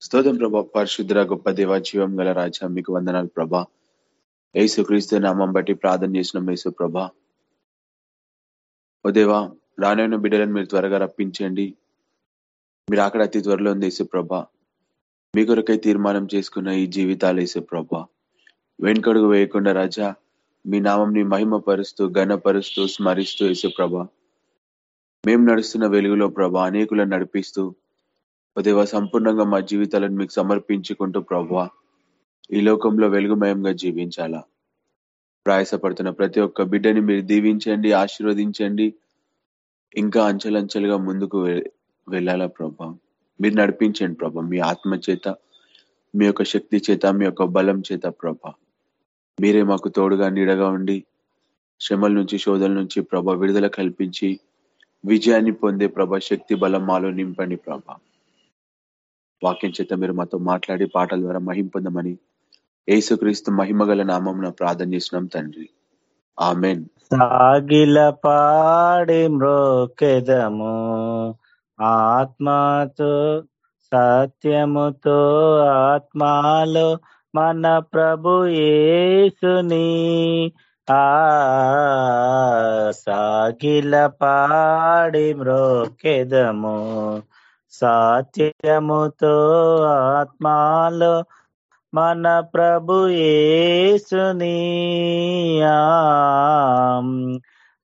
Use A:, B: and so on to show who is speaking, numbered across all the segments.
A: స్తోత్రం ప్రభా. పరిశుద్ర గొప్ప దేవ జీవం గల రాజా మీకు వందనాలు ప్రభా. యేసు క్రీస్తు నామం బట్టి ప్రార్థన చేసిన యేసు ప్రభా. ఓ దేవా రానైన బిడ్డలను మీరు త్వరగా రప్పించండి. మీరు అక్కడ అతి త్వరలో ఉంది యేసు ప్రభా. మీ కొరకై తీర్మానం చేసుకున్న ఈ జీవితాలు యేసు ప్రభా. వెనుకడుగు వేయకుండా రాజా మీ నామంని మహిమపరుస్తూ ఘనపరుస్తూ స్మరిస్తూ యేసు ప్రభా. మేము నడుస్తున్న వెలుగులో ప్రభా అనేకులను నడిపిస్తూ దేవ సంపూర్ణంగా మా జీవితాలను మీకు సమర్పించుకుంటూ ప్రభా ఈ లోకంలో వెలుగుమయంగా జీవించాలా. ప్రయాసపడుతున్న ప్రతి ఒక్క బిడ్డని మీరు దీవించండి ఆశీర్వదించండి ఇంకా అంచెలంచెలుగా ముందుకు వెళ్ళాలా ప్రభా మీరు నడిపించండి ప్రభా మీ ఆత్మ చేత మీ యొక్క శక్తి చేత మీ యొక్క బలం చేత ప్రభా మీరే మాకు తోడుగా నీడగా ఉండి శ్రమల నుంచి శోధల నుంచి ప్రభా విడుదల కల్పించి విజయాన్ని పొందే ప్రభా శక్తి బలం మాలో నింపండి ప్రభా వాక్యం చేత మీరు మాతో మాట్లాడి పాటల ద్వారా మహిం పొందమని ఏసుక్రీస్తు మహిమగల నామం ప్రార్థన చేసినాం తండ్రి. ఆమెన్.
B: సాగిల పాడి మ్రోకెదము ఆత్మతో సత్యముతో ఆత్మాలో మన ప్రభు యేసుని. ఆ సాగిల పాడి మ్రోకెదము సాత్యముతో ఆత్మాలో మన ప్రభు యేసుని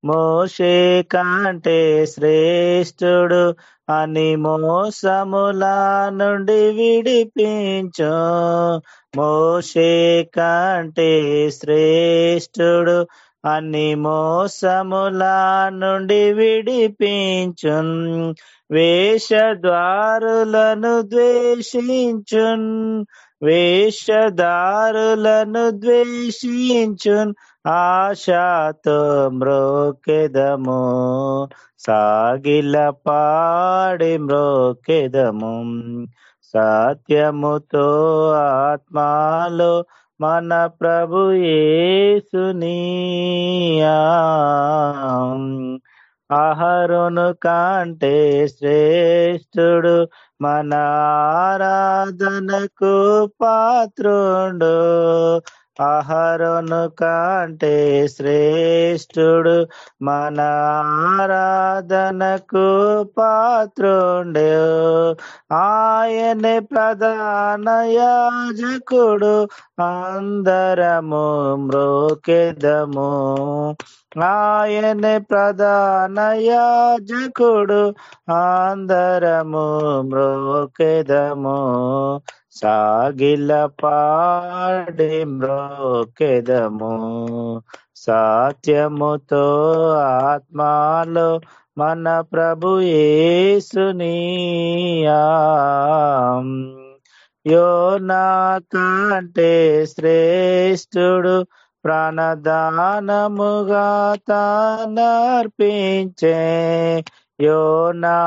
B: మోషే కంటే శ్రేష్ఠుడు అని మోసములా నుండి విడిపించు. మోషే కంటే శ్రేష్ఠుడు అన్ని మోసములా నుండి విడిపించు వేషద్వారులను ద్వేషించున్ వేషదారులను ద్వేషించున్ ఆశాతో మ్రోకెదము సాగిల పాడి మ్రోకెదము సత్యముతో ఆత్మాలో మన ప్రభు యేసుని ఆహరును కంటే శ్రేష్ఠుడు మన ఆరాధనకు పాత్రుండు. ఆహారను కంటే శ్రేష్ఠుడు మన ఆరాధనకు పాత్రుండే. ఆయనే ప్రధాన యాజకుడు అందరము మ్రోకెదము ఆయన ప్రధాన యాజకుడు అందరము మ్రోకెదము సాగిల పాడే మ్రోకెదము సాత్యముతో ఆత్మాలో మన ప్రభు యేసుని యో నా కంటే శ్రేష్ఠుడు ప్రాణదానముగా తానర్పించే. యోనా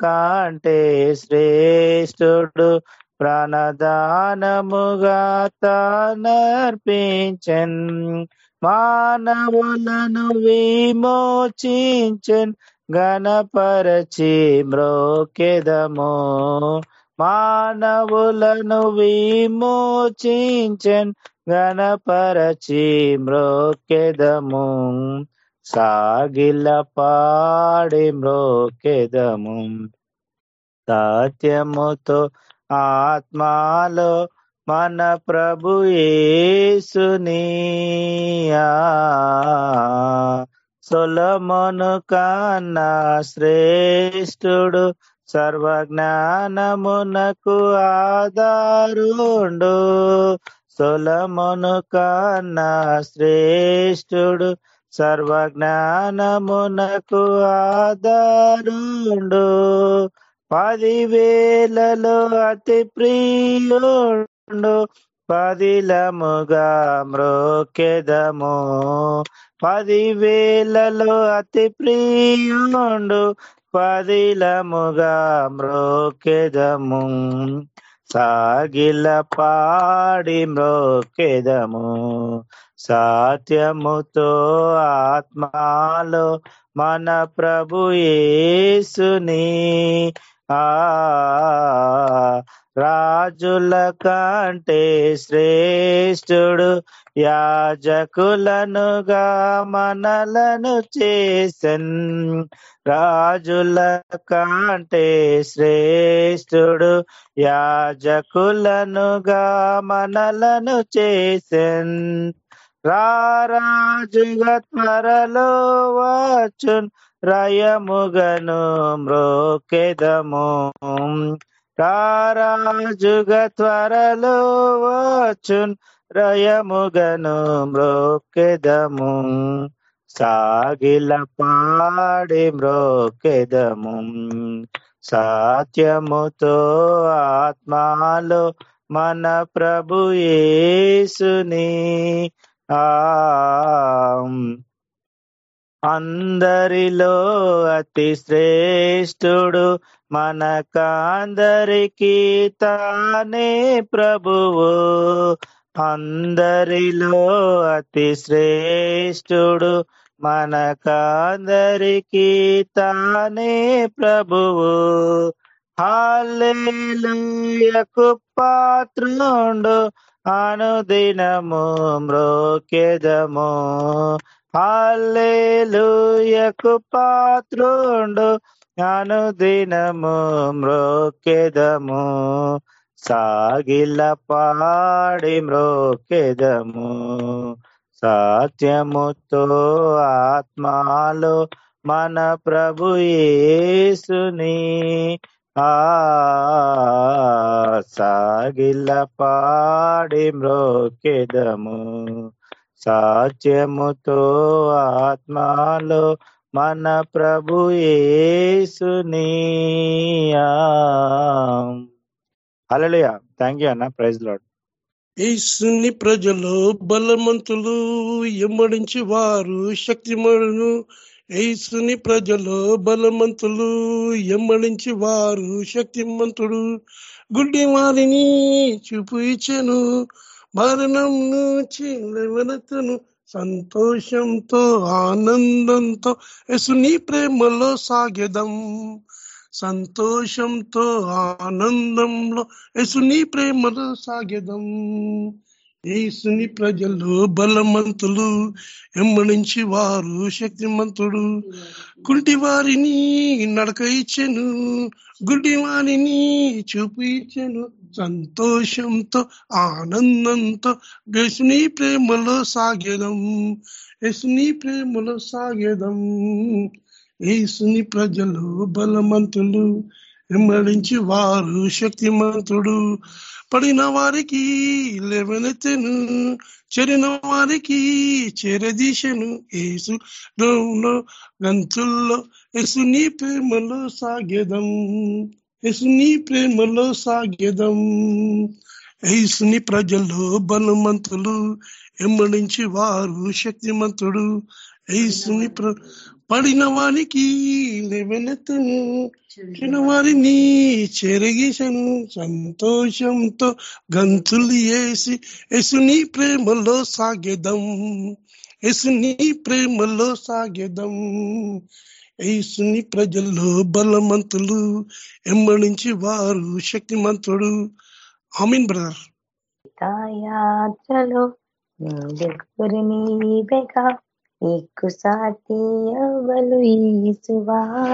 B: కంటే శ్రేష్ఠుడు ప్రాణదానముగా తానర్పించన్ మానవులను విమోచించన్ గణపరచి మ్రోకెదము. మానవులను విమోచించన్ గణపరచి మ్రోకెదము. సాగిల పాడి మ్రోకెదము. సత్యముతో ఆత్మాలో మన ప్రభు యేసుని సొలమును కన్నా శ్రేష్ఠుడు సర్వజ్ఞానమునకు ఆధారుండు. సొలమును కన్నా శ్రేష్ఠుడు సర్వజ్ఞానమునకు ఆధారుండు. పదివేలలో అతి ప్రియుడు పదిలముగా మ్రోకెదము. పదివేలలో అతి ప్రియుండు పదిలముగా మ్రోకెదము. సాగిల పాడి మ్రోకెదము. సత్యముతో ఆత్మాలో మన ప్రభు ఏసుని ఆ రాజుల కంటే శ్రేష్ఠుడు యాజకులనుగా మనలను చేసన్. రాజుల కంటే శ్రేష్ఠుడు యాజకులనుగా మనలను చేసన్. రారాజుగా త్వరలో వచ్చున్. రయముగను మ్రోకెదము. రారాజుగ త్వరలో వచ్చున్ రయముగను మ్రోకెదము. సాగిల పాడి మ్రోకెదము. సాత్యముతో ఆత్మాలో మన ప్రభు యేసుని. ఆ అందరిలో అతి శ్రేష్ఠుడు మనకందరికి తానే ప్రభువు. అందరిలో అతి శ్రేష్ఠుడు మనకందరికి తానే ప్రభువు. హాలేలుయకు పాత్రుండు అనుదినము మ్రోకెదము. హాలేలుయకు పాత్రుండు. అనుదినము మ్రోకెదము సాగిల పాడి మ్రోకెదము సత్యముతో ఆత్మాలో మన ప్రభు యేసుని. ఆ సాగిల పాడి మ్రోకెదము సత్యముతో ఆత్మాలో మన ప్రభు యేసుని. హల్లెలూయా. థ్యాంక్ యూ అన్న. Praise Lord.
C: ఏసుని ప్రజలు బలవంతులు ఎమ్మడించి వారు శక్తిమడును ఏసుని ప్రజలు బలవంతులు ఎమ్మడించి వారు శక్తిమంతుడు. గుడ్డి వారిని చూపు ఇచ్చను. మరణం నుంచి లేవనెత్తను. సంతోషంతో ఆనందంతో యేసుని ప్రేమలో సాగెదం. సంతోషంతో ఆనందంలో యేసుని ప్రేమలో సాగెదం. యేసుని ప్రజలు బలమంతులు ఎమ్మడించి వారు శక్తిమంతుడు. కుంటి వారిని నడక ఇచ్చెను గుడ్డి వారిని చూపు ఇచ్చెను. సంతోషంతో ఆనందంతో యేసుని ప్రేమలో సాగేదం యేసుని ప్రేమలో సాగేదం. యేసుని ప్రజలు బలమంతులు ఎమ్మడించి వారు శక్తిమంతుడు. పడిన వారికి లేవనెత్తెను చెరిన వారికి చెరదీశను యేసు గంతుల్లో యేసుని ప్రేమలో సాగేదం. యేసుని ప్రేమలో సాగేదం. ఏసుని ప్రజలు బలమంతులు ఎమ్మడించి వారు శక్తిమంతుడు. ఏసుని ప్ర పడిన వానికి లేవనెత్తను చిన్న వారిని చెరగేశాను సంతోషంతో గంతులు వేసి ఎసుని ప్రేమలో సాగేదం ఎసుని ప్రేమలో సాగేదం. ఏసుని ప్రజల్లో బలమంతులు ఎమ్మడించి వారు శక్తిమంతుడు. ఆమీన్ బ్రదర్.
D: యాత్రలో నీవేగా నీకు సాటి ఎవలు ఈసువా.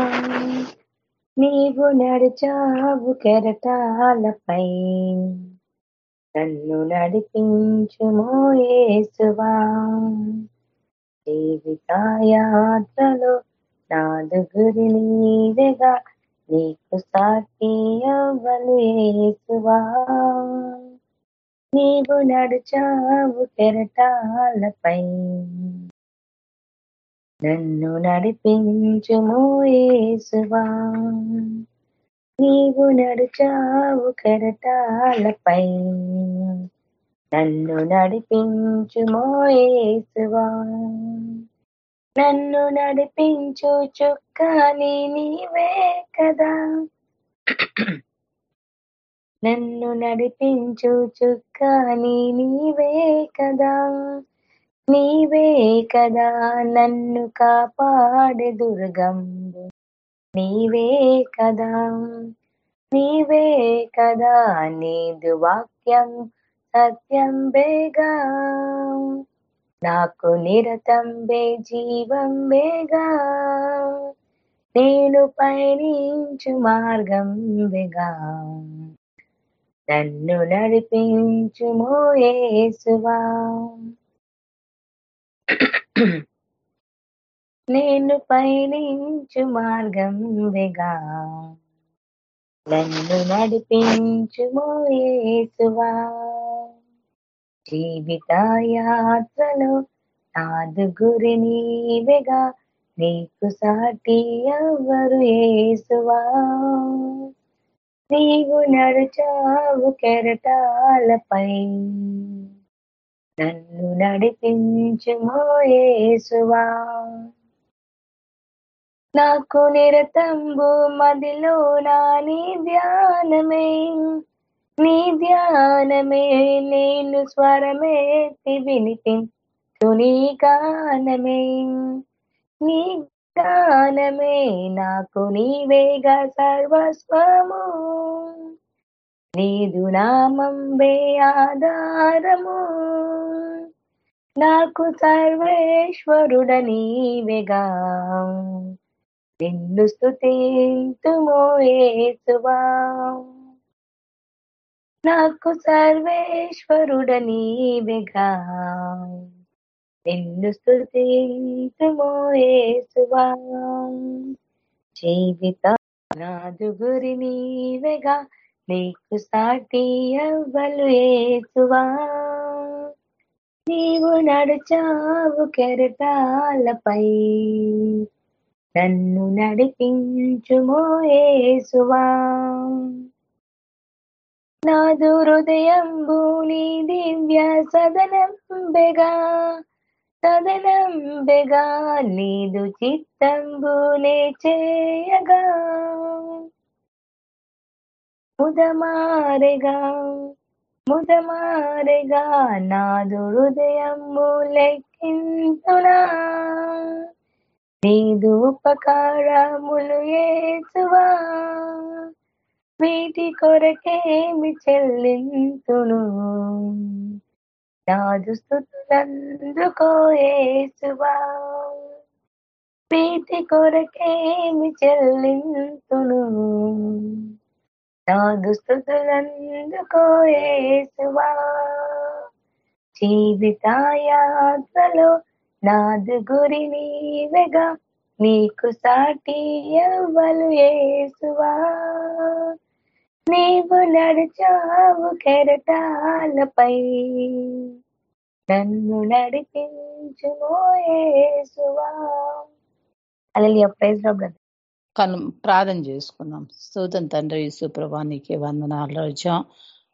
D: నీవు నడిచావు కెరటాలపై. నన్ను నడిపించుమో ఏసువా. జీవితాయాత్రలో నాదు గురి నీవేగా నీకు సాటి ఎవలు ఏసువా. నీవు నడిచావు కెరటాలపై. నన్ను నడిపించుము ఏసువా నీవు నడుచావు కెరటాలపై నన్ను నడిపించుమో ఏసువా నన్ను నడిపించు చుక్కాని నీవే కదా. నన్ను నడిపించు చుక్కాని నీవే కదా. నీవే కదా నన్ను కాపాడే దుర్గంబు. నీవే కదా నీవే కదా నీదు వాక్యం సత్యం బేగా. నాకు నిరతం బే జీవం బేగా. నేను పయనించు మార్గం బేగా. నన్ను నడిపించు మోయేసువా నేను పయనించు మార్గం వెగా. నన్ను నడిపించుమో ఏసువా జీవిత యాత్రలో నాదు గురి నీవెగా. నీకు సాటి ఎవరు ఏసువా నీవు నడుచావు కెరటాలపై. నన్ను నడిపించుమోయేసువా. నాకు నిరతంబు మదిలో నా నీ ధ్యానమే. నీ ధ్యానమే నేను స్వరమేతి వినిపించు నీ గానమే. నీ గానమే నాకు నీవేగా సర్వస్వము. నీదు నామంబే ఆధారము. నాకు సర్వేశ్వరుడ నీవేగా నిన్ను స్థుతింతుమో నాకు సర్వేశ్వరుడ నీవేగా నిన్ను స్థుతింతుమో జీవిత నాదు గురి నీవేగా. నీకు సాటి అవ్వలు ఏసువా నీవు నడిచావు కెరటాలపై. నన్ను నడిపించుమో ఏసువా నాదు హృదయంబు నీ దివ్య సదనంబెగా సదనంబెగా నీదు చిత్తంబునే చేయగా. ముదమారెగా ముదమారెగా నాదు హృదయము లెక్కింతునా నీదు ఉపకారములు ఏసువా వీటి కొరకేమి చెల్లింతును? నాదు స్థుతులందుకో ఏసువా? వీటి కొరకేమి చెల్లింతును? నాదు స్థుతులందుకో ఏసువా జీవిత నాదు గురి నీవెగా నీకు సాటి ఎవ్వలు ఏసువా. నీవు నడిచావు కెరటాలపై నన్ను నడిపించు ఏసువా. అలా ప్రైజ్ బ్రదర్.
E: కను ప్రార్థన చేసుకున్నాం. సూతన్ తండ్రి యేసు నీకే వందనాలు రోజా.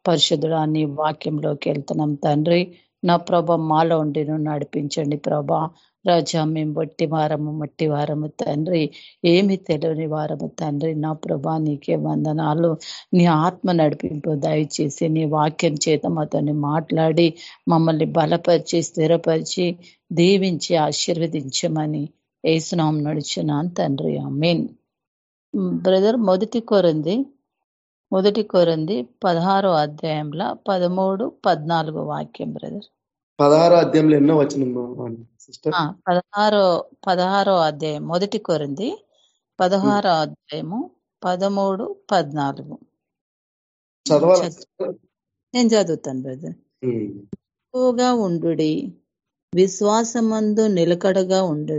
E: పరిశుద్ధుడా నీ వాక్యంలోకి వెళ్తున్నాం తండ్రి. నా ప్రభ మాలో ఉండి నువ్వు నడిపించండి ప్రభా. రాజా మేము బట్టి వారము మట్టి వారము తండ్రి. ఏమి తెలియని వారము తండ్రి. నా ప్రభా నీకే వందనాలు. నీ ఆత్మ నడిపింపు దయచేసి నీ వాక్యం చేత మాతోని మాట్లాడి మమ్మల్ని బలపరిచి స్థిరపరిచి దీవించి ఆశీర్వదించమని ఏసునాం నడుచున్నాను తండ్రి. మీన్ బ్రదర్ మొదటి కొరంది మొదటి కొరంది పదహారో అధ్యాయంలో పదమూడు పద్నాలుగు వాక్యం బ్రదర్.
F: పదహారో అధ్యాయంలో ఎన్నో వచ్చిన
E: పదహారో పదహారో అధ్యాయం మొదటి కొరింది పదహారో అధ్యాయము పదమూడు పద్నాలుగు. నేను చదువుతాను బ్రదర్. ఎక్కువగా ఉండు విశ్వాసమందు నిలకడగా ఉండు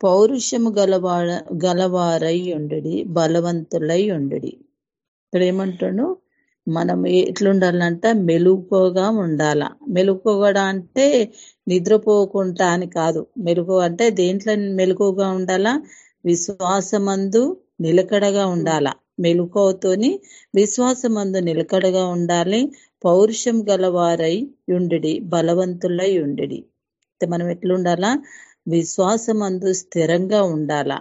E: పౌరుషము గలవాడ గలవారై ఉండుడి బలవంతులై ఉండుడి. ఇక్కడ ఏమంటాడు మనం ఎట్లుండాలంట? మెలుకోగా ఉండాల. మెలుకోగడ అంటే నిద్రపోకుండా అని కాదు. మెలుగు అంటే దేంట్లో మెలుకుగా ఉండాలా? విశ్వాసమందు నిలకడగా ఉండాల. మెలుకోతోని విశ్వాసమందు నిలకడగా ఉండాలి. పౌరుషం గలవారై ఉండి బలవంతులై ఉండి మనం ఎట్లుండాలా? విశ్వాసమందు స్థిరంగా ఉండాలా?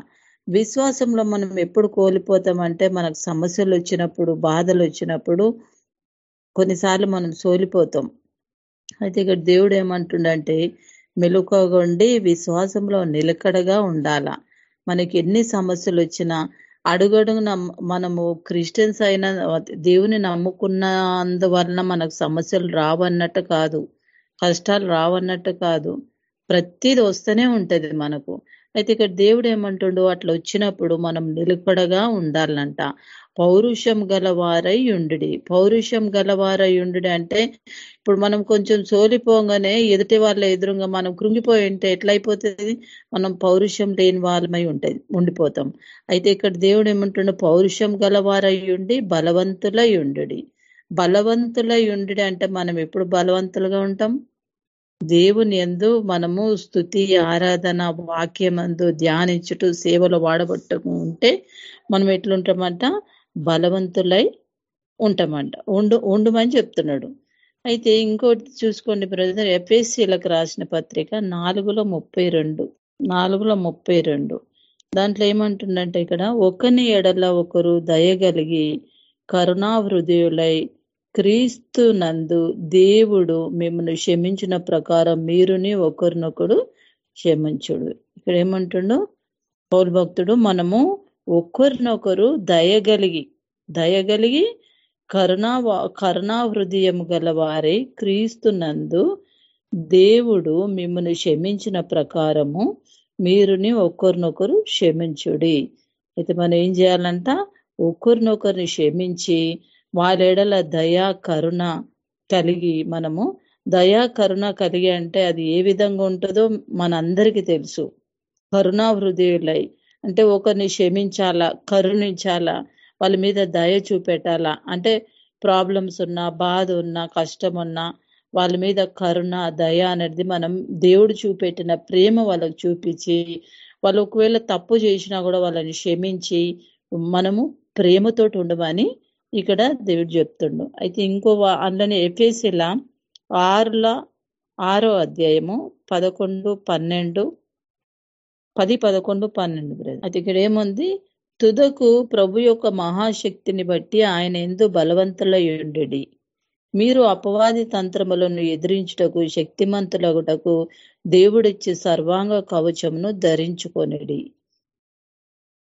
E: విశ్వాసంలో మనం ఎప్పుడు కోల్పోతామంటే మనకు సమస్యలు వచ్చినప్పుడు బాధలు వచ్చినప్పుడు కొన్నిసార్లు మనం సోలిపోతాం. అయితే ఇక్కడ దేవుడు ఏమంటుండంటే మెలుకోగొండి విశ్వాసంలో నిలకడగా ఉండాల? మనకి ఎన్ని సమస్యలు వచ్చినా అడుగడుగున మనము క్రిస్టియన్స్ అయిన దేవుని నమ్ముకున్నందువలన మనకు సమస్యలు రావన్నట్టు కాదు. కష్టాలు రావన్నట్టు కాదు. ప్రతిది వస్తూనే ఉంటది మనకు. అయితే ఇక్కడ దేవుడు ఏమంటుండో అట్లా వచ్చినప్పుడు మనం నిలకడగా ఉండాలంట. పౌరుషం గలవారై ఉండుడి. పౌరుషం గలవారై ఉండుడి అంటే ఇప్పుడు మనం కొంచెం సోలిపోగానే ఎదుటి వాళ్ళ ఎదురుగా మనం కృంగిపోయి ఉంటే ఎట్లయిపోతుంది? మనం పౌరుషం లేని వాళ్ళమై ఉంటుంది ఉండిపోతాం. అయితే ఇక్కడ దేవుడు ఏమంటుండో పౌరుషం గలవారై ఉండి బలవంతులై ఉండుడి. బలవంతులై ఉండి అంటే మనం ఎప్పుడు బలవంతులుగా ఉంటాం? దేవుని ఎందు మనము స్థుతి ఆరాధన వాక్యమందు ధ్యానించుట సేవలు వాడబట్టము ఉంటే మనం ఎట్లుంటామంట? బలవంతులై ఉంటామంట. ఉండు ఉండుమని చెప్తున్నాడు. అయితే ఇంకోటి చూసుకోండి బ్రదర్ ఎఫ్ఎస్సీలకు రాసిన పత్రిక నాలుగులో ముప్పై రెండు నాలుగులో ముప్పై రెండు. దాంట్లో ఏమంటుందంటే ఇక్కడ ఒకని ఎడల ఒకరు దయగలిగి కరుణా హృదయులై క్రీస్తు నందు దేవుడు మిమ్మల్ని క్షమించిన ప్రకారం మీరుని ఒకరినొకడు క్షమించుడు. ఇక్కడ ఏమంటుండో? పౌరు భక్తుడు మనము ఒకరినొకరు దయగలిగి దయగలిగి కరుణా కరుణా హృదయం గల నందు దేవుడు మిమ్మల్ని క్షమించిన ప్రకారము మీరుని ఒకరినొకరు క్షమించుడి. అయితే మనం ఏం చేయాలంట? ఒకరినొకరిని క్షమించి వారెడల దయా కరుణ కలిగి మనము. దయా కరుణ కలిగి అంటే అది ఏ విధంగా ఉంటుందో మనందరికీ తెలుసు. కరుణా హృదయులై అంటే ఒకరిని క్షమించాలా కరుణించాలా వాళ్ళ మీద దయ చూపెట్టాలా? అంటే ప్రాబ్లమ్స్ ఉన్నా బాధ ఉన్నా కష్టం ఉన్నా వాళ్ళ మీద కరుణ దయ అనేది మనం దేవుడు చూపెట్టిన ప్రేమ వాళ్ళకు చూపించి వాళ్ళు ఒకవేళ తప్పు చేసినా కూడా వాళ్ళని క్షమించి మనము ప్రేమతోటి ఉండమని ఇక్కడ దేవుడు చెప్తుండు. అయితే ఇంకో అందులోనే ఎఫేసిలా ఆరుల ఆరో అధ్యాయము పదకొండు పన్నెండు పది పదకొండు పన్నెండు అయితే ఇక్కడ ఏముంది? తుదకు ప్రభు యొక్క మహాశక్తిని బట్టి ఆయన ఎందు బలవంతులయుండెడి మీరు అపవాది తంత్రములను ఎదిరించుటకు శక్తిమంతులగుటకు దేవుడిచ్చే సర్వాంగ కవచమును ధరించుకొనిడి.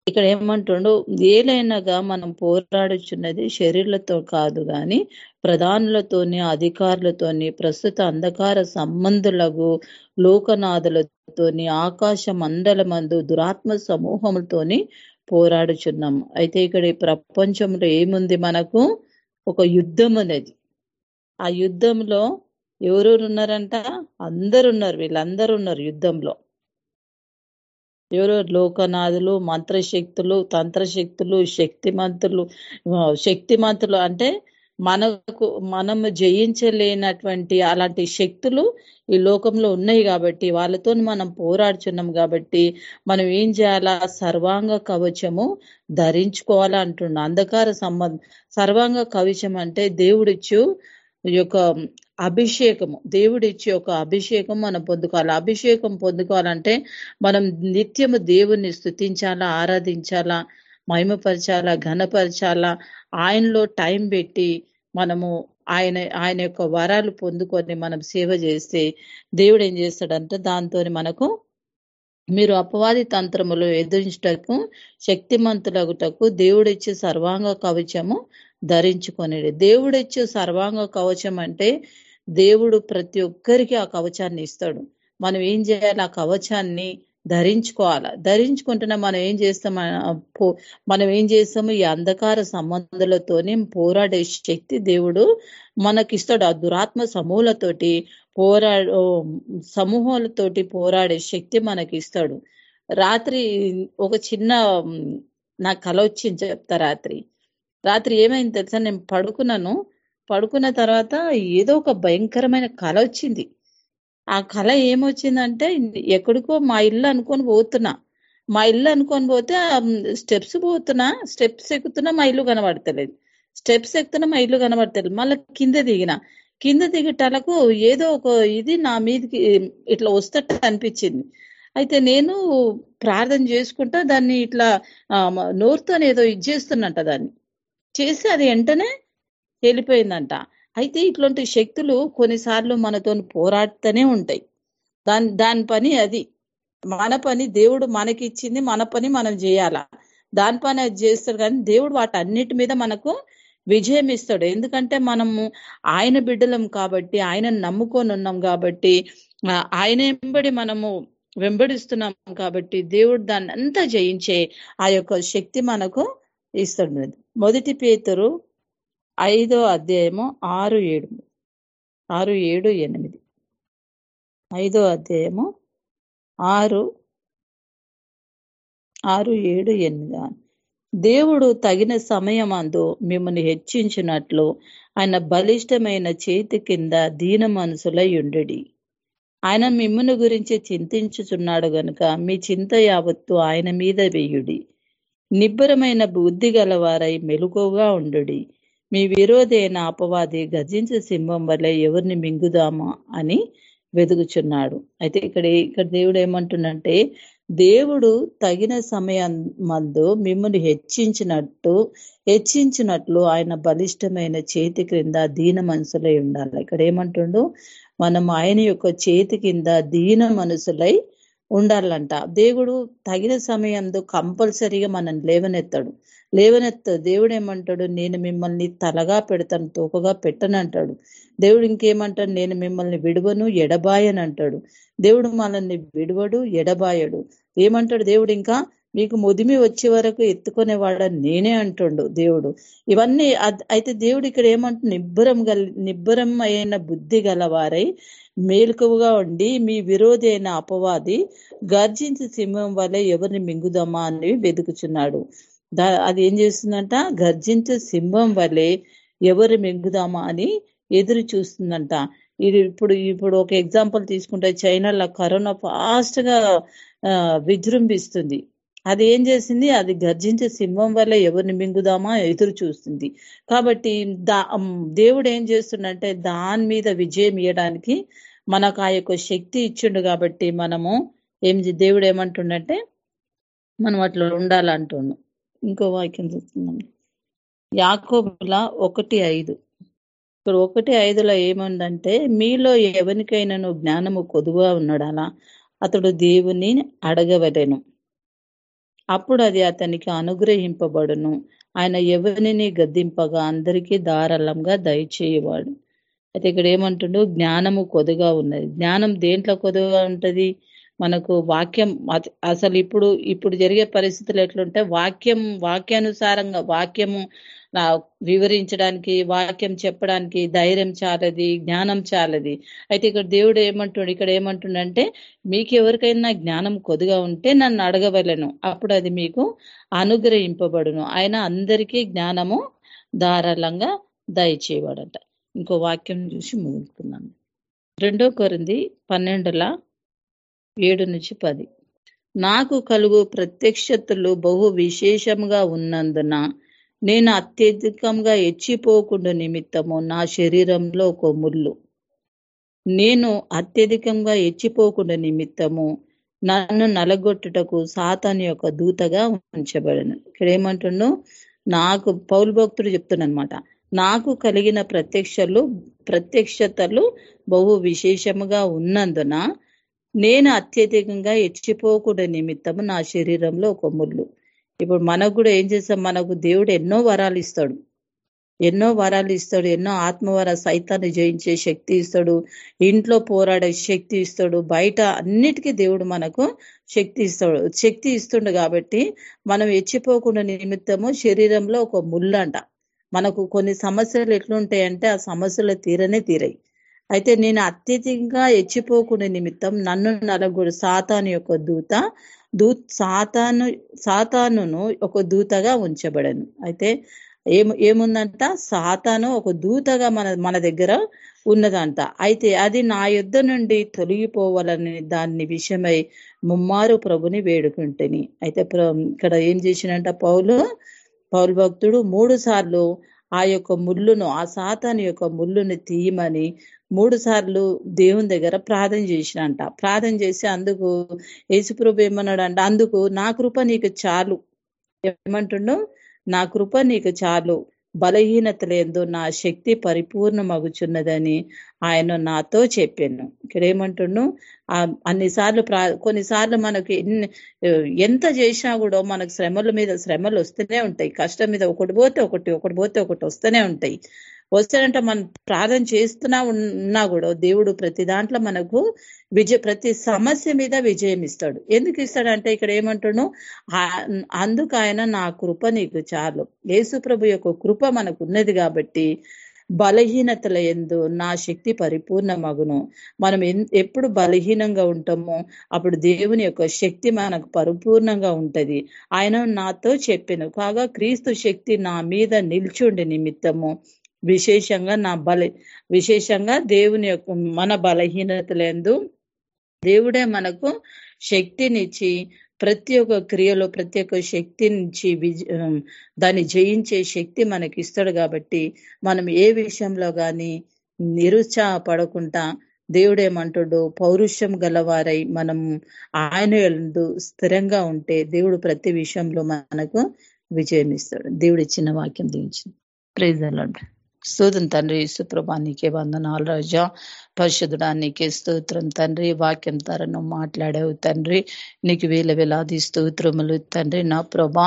E: ఇక్కడ ఏమంటుండో ఏలైనగా మనం పోరాడుచున్నది శరీరులతో కాదు గాని ప్రధానులతోని అధికారులతోని ప్రస్తుత అంధకార సంబంధులకు లోకనాథులతోని ఆకాశ మండలమందు దురాత్మ సమూహములతోని పోరాడుచున్నాం. అయితే ఇక్కడ ఈ ప్రపంచంలో ఏముంది మనకు? ఒక యుద్ధం అనేది ఆ యుద్ధంలో ఎవరెవరు ఉన్నారంట అందరు ఉన్నారు వీళ్ళందరూ ఉన్నారు యుద్ధంలో. ఎవరో? లోకనాథులు మంత్రశక్తులు తంత్రశక్తులు శక్తిమంతులు శక్తిమంతులు అంటే మనకు మనము జయించలేనటువంటి అలాంటి శక్తులు ఈ లోకంలో ఉన్నాయి కాబట్టి వాళ్ళతో మనం పోరాడుచున్నాం కాబట్టి మనం ఏం చేయాలా? సర్వాంగ కవచము ధరించుకోవాలా అంటున్నా. అంధకార సంబంధం సర్వాంగ కవచం అంటే దేవుడిచ్చు యొక్క అభిషేకము. దేవుడిచ్చి ఒక అభిషేకం మనం పొందుకోవాలి. అభిషేకం పొందుకోవాలంటే మనం నిత్యము దేవుణ్ణి స్థుతించాలా ఆరాధించాలా మహిమపరచాలా ఘనపరచాలా ఆయనలో టైం పెట్టి మనము ఆయన ఆయన యొక్క వరాలు పొందుకొని మనం సేవ చేస్తే దేవుడు ఏం చేస్తాడంటే దాంతో మనకు మీరు అపవాది తంత్రములు ఎదురించటకు శక్తిమంతులగుటకు దేవుడిచ్చే సర్వాంగ కవచము ధరించుకొని దేవుడిచ్చే సర్వాంగ కవచం అంటే దేవుడు ప్రతి ఒక్కరికి ఆ కవచాన్ని ఇస్తాడు. మనం ఏం చేయాలి? ఆ కవచాన్ని ధరించుకోవాల? ధరించుకుంటున్నా మనం ఏం చేస్తాం? మనం ఏం చేస్తాము? ఈ అంధకార సంబంధాలతోనే పోరాడే శక్తి దేవుడు మనకిస్తాడు. ఆ దురాత్మ సమూహలతోటి పోరా సమూహాలతోటి పోరాడే శక్తి మనకి ఇస్తాడు రాత్రి ఒక చిన్న నా కల వచ్చింది చెప్తా రాత్రి. రాత్రి ఏమైంది తెలుసా? నేను పడుకున్నాను. పడుకున్న తర్వాత ఏదో ఒక భయంకరమైన కళ వచ్చింది. ఆ కళ ఏమొచ్చిందంటే ఎక్కడికో మా ఇల్లు అనుకొని పోతున్నా. మా ఇల్లు అనుకొని పోతే స్టెప్స్ పోతున్నా స్టెప్స్ ఎక్కుతున్నా మా ఇల్లు కనబడతలేదు. స్టెప్స్ ఎక్కుతున్నా మా ఇల్లు కనబడతలేదు. మళ్ళీ కింద దిగిన. కింద దిగటాలకు ఏదో ఒక ఇది నా మీదకి ఇట్లా వస్తట్టు అనిపించింది. అయితే నేను ప్రార్థన చేసుకుంటా దాన్ని ఇట్లా నోరుతో ఏదో ఇది చేస్తున్నట్ట దాన్ని. చేసి అది వెంటనే వెళ్ళిపోయిందంట అయితే ఇట్లాంటి శక్తులు కొన్నిసార్లు మనతో పోరాడుతూనే ఉంటాయి. దాని దాని పని అది. మన పని దేవుడు మనకి ఇచ్చింది మన పని మనం చేయాలా. పని అది చేస్తాడు కానీ దేవుడు వాటి అన్నిటి మీద మనకు విజయం ఇస్తాడు. ఎందుకంటే మనము ఆయన బిడ్డలం కాబట్టి ఆయన నమ్ముకొని ఉన్నాం కాబట్టి ఆయన వెంబడి మనము వెంబడిస్తున్నాం కాబట్టి దేవుడు దాన్ని అంతా జయించే ఆ యొక్క శక్తి మనకు ఇస్తాడు. మొదటి పేతురు ఐదో అధ్యాయము ఆరు ఏడు. ఆరు ఏడు ఎనిమిది. ఐదో అధ్యాయము ఆరు ఆరు ఏడు ఎనిమిది. దేవుడు తగిన సమయమందు మిమ్మల్ని హెచ్చించినట్లు ఆయన బలిష్టమైన చేతి కింద దీన మనసులై ఆయన మిమ్మల్ని గురించి చింతించుచున్నాడు గనుక మీ చింత యావత్తు ఆయన మీద వేయుడి. నిబ్బరమైన బుద్ధి గలవారై మెలకుగా ఉండుడి. మీ విరోధైన అపవాది గర్జించే సింహం వల్ల ఎవరిని మింగుదామా అని వెతుకుచున్నాడు అయితే ఇక్కడ ఇక్కడ దేవుడు ఏమంటుండంటే దేవుడు తగిన సమయం మందు మిమ్మల్ని హెచ్చించినట్టు హెచ్చించినట్లు ఆయన బలిష్టమైన చేతి క్రింద దీన మనసులై ఉండాలి. ఇక్కడ ఏమంటుండు? మనం ఆయన యొక్క చేతి కింద దీన మనసులై ఉండాలంట. దేవుడు తగిన సమయంలో కంపల్సరీగా మనం లేవనెత్తాడు. లేవనెత్త దేవుడు ఏమంటాడు నేను మిమ్మల్ని తలగా పెడతాను తోకగా పెట్టనంటాడు దేవుడు ఇంకేమంటాడు? నేను మిమ్మల్ని విడువను ఎడబాయని అంటాడు. దేవుడు మనల్ని విడువడు ఎడబాయడు. ఏమంటాడు దేవుడు ఇంకా? మీకు ముదిమి వచ్చే వరకు ఎత్తుకునేవాడ నేనే అంటుండు దేవుడు. ఇవన్నీ అయితే దేవుడు ఇక్కడ ఏమంటు నిబ్బరం గల నిబ్బరం అయిన బుద్ధి గలవారై మేలుకవుగా ఉండి మీ విరోధి అయిన అపవాది గర్జించి సింహం వల్ల ఎవరిని మింగుదామా అని వెతుకుచున్నాడు. దా- అది ఏం చేస్తుందంట? గర్జించే సింహం వలె ఎవరు మింగుదామా అని ఎదురు చూస్తుందంట. ఇది ఇప్పుడు ఇప్పుడు ఒక ఎగ్జాంపుల్ తీసుకుంటే చైనాలో కరోనా ఫాస్ట్గా విజృంభిస్తుంది. అది ఏం చేసింది? అది గర్జించే సింహం వల్ల ఎవరిని మింగుదామా? ఎదురు చూస్తుంది కాబట్టి దా దేవుడు ఏం చేస్తుండంటే దాని మీద విజయం ఇవ్వడానికి మనకు ఆ యొక్క శక్తి ఇచ్చిండు కాబట్టి మనము ఏం దేవుడు ఏమంటుండంటే మనం అట్లా ఉండాలంటుండు. ఇంకో వాక్యం చూస్తున్నాం. యాకోబుల ఒకటి ఐదు. ఇక్కడ ఒకటి ఐదులో ఏముందంటే మీలో ఎవరికైనాను జ్ఞానము కొదువుగా ఉన్నాడాలా? అతడు దేవుని అడగవలేను. అప్పుడు అది అతనికి అనుగ్రహింపబడును. ఆయన ఎవరిని గద్దింపగా అందరికీ ధారాళంగా దయచేయవాడు. అయితే ఇక్కడ ఏమంటుండో? జ్ఞానము కొదుగా ఉన్నది. జ్ఞానం దేంట్లో కొదుగా ఉంటది? మనకు వాక్యం అసలు ఇప్పుడు ఇప్పుడు జరిగే పరిస్థితులు ఎట్లుంటే వాక్యం వాక్యానుసారంగా వాక్యము వివరించడానికి వాక్యం చెప్పడానికి ధైర్యం చాలది జ్ఞానం చాలది. అయితే ఇక్కడ దేవుడు ఏమంటుడు ఇక్కడ ఏమంటుండంటే మీకు ఎవరికైనా జ్ఞానం కొద్దిగా ఉంటే నన్ను అడగవలను. అప్పుడు అది మీకు అనుగ్రహింపబడును. ఆయన అందరికీ జ్ఞానము ధారాళంగా దయచేవాడంట ఇంకో వాక్యం చూసి ముగించుకున్నాను రెండో కొరింది పన్నెండుల ఏడు నుంచి పది. నాకు కలుగు ప్రత్యక్షతలు బహు విశేషంగా ఉన్నందున నేను అత్యధికంగా ఎచ్చిపోకుండా నిమిత్తము నా శరీరంలో ఒక ముళ్ళు. నేను అత్యధికంగా ఎచ్చిపోకుండా నిమిత్తము నన్ను నలగొట్టుటకు సాతాని యొక్క దూతగా ఉంచబడను. ఇక్కడ ఏమంటుండో నాకు పౌల్ భక్తుడు చెప్తున్నమాట నాకు కలిగిన ప్రత్యక్షలు ప్రత్యక్షతలు బహు విశేషముగా ఉన్నందున నేను అత్యధికంగా ఎచ్చిపోకుండా నిమిత్తము నా శరీరంలో ఒక ముళ్ళు. ఇప్పుడు మనకు కూడా ఏం చేస్తాం? మనకు దేవుడు ఎన్నో వరాలు ఇస్తాడు. ఎన్నో వరాలు ఇస్తాడు. ఎన్నో ఆత్మవర సైతాన్ని జయించే శక్తి ఇస్తాడు. ఇంట్లో పోరాడే శక్తి ఇస్తాడు. బయట అన్నిటికీ దేవుడు మనకు శక్తి ఇస్తాడు. శక్తి ఇస్తుండు కాబట్టి మనం ఎచ్చిపోకుండా నిమిత్తము శరీరంలో ఒక ముళ్ళంట మనకు కొన్ని సమస్యలు ఎట్లుంటాయంటే ఆ సమస్యలు తీరనే తీరాయి. అయితే నేను అత్యధికంగా ఎచ్చిపోకుండా నిమిత్తం నన్ను నలుగురు సాతాను యొక్క దూత దూ సాతాను సాతానును ఒక దూతగా ఉంచబడను. అయితే ఏము ఏముందంట? సాతాను ఒక దూతగా మన మన దగ్గర ఉన్నదంట. అయితే అది నా యుద్ధ నుండి తొలగిపోవాలని దాన్ని విషయమై ముమ్మారు ప్రభుని వేడుకుంటేని. అయితే ప్ర- ఇక్కడ ఏం చేసినంట పౌలు? పౌలు భక్తుడు మూడు సార్లు ఆ యొక్క ముళ్ళును ఆ సాతాను యొక్క ముళ్ళుని తీయమని మూడు సార్లు దేవుని దగ్గర ప్రార్థన చేసినంట. ప్రార్థన చేసి అందుకు యేసుప్రభు ఏమన్నాడు అంట అందుకు నా కృప నీకు చాలు. ఏమంటుండు? నా కృప నీకు చాలు. బలహీనత లేదు. నా శక్తి పరిపూర్ణమగుచున్నదని ఆయన నాతో చెప్పాను. ఇక్కడ ఏమంటున్నాను అన్నిసార్లు ప్రా కొన్నిసార్లు మనకి ఎంత చేసినా కూడా మనకు శ్రమల మీద శ్రమలు వస్తూనే ఉంటాయి. కష్టం మీద ఒకటి పోతే ఒకటి ఒకటి పోతే ఒకటి వస్తూనే ఉంటాయి. వస్తాడంట మనం ప్రార్థన చేస్తున్నా ఉన్నా కూడా దేవుడు ప్రతి దాంట్లో మనకు విజయ ప్రతి సమస్య మీద విజయం ఇస్తాడు. ఎందుకు ఇస్తాడంటే ఇక్కడ ఏమంటున్నాడు? అందుకు ఆయన నా కృప నీకు చాలు. యేసుప్రభు యొక్క కృప మనకు ఉన్నది కాబట్టి బలహీనతల ఎందు నా శక్తి పరిపూర్ణ మగును మనం ఎప్పుడు బలహీనంగా ఉంటామో అప్పుడు దేవుని యొక్క శక్తి మనకు పరిపూర్ణంగా ఉంటది. ఆయన నాతో చెప్పాను. కాగా క్రీస్తు శక్తి నా మీద నిల్చుండి నిమిత్తము విశేషంగా నా బల విశేషంగా దేవుని యొక్క మన బలహీనతలందు దేవుడే మనకు శక్తినిచ్చి ప్రతి ఒక్క క్రియలో ప్రతి ఒక్క శక్తి నుంచి దాన్ని జయించే శక్తి మనకి ఇస్తాడు కాబట్టి మనం ఏ విషయంలో కానీ నిరుత్సాహపడకుండా దేవుడేమంటాడు పౌరుషం గలవారై మనం ఆయన స్థిరంగా ఉంటే దేవుడు ప్రతి విషయంలో మనకు విజయం ఇస్తాడు దేవుడు ఇచ్చిన వాక్యం దించింది ప్రైజ్ అలాంటి స్తోత్రం తండ్రి సుప్రభా నీకే వందనాలు రాజా పరిశుద్ధుడా నీకే స్తోత్రం తండ్రి. వాక్యం తరను మాట్లాడావు తండ్రి. నీకు వేల వేలాది స్తోత్రములు తండ్రి. నా ప్రభా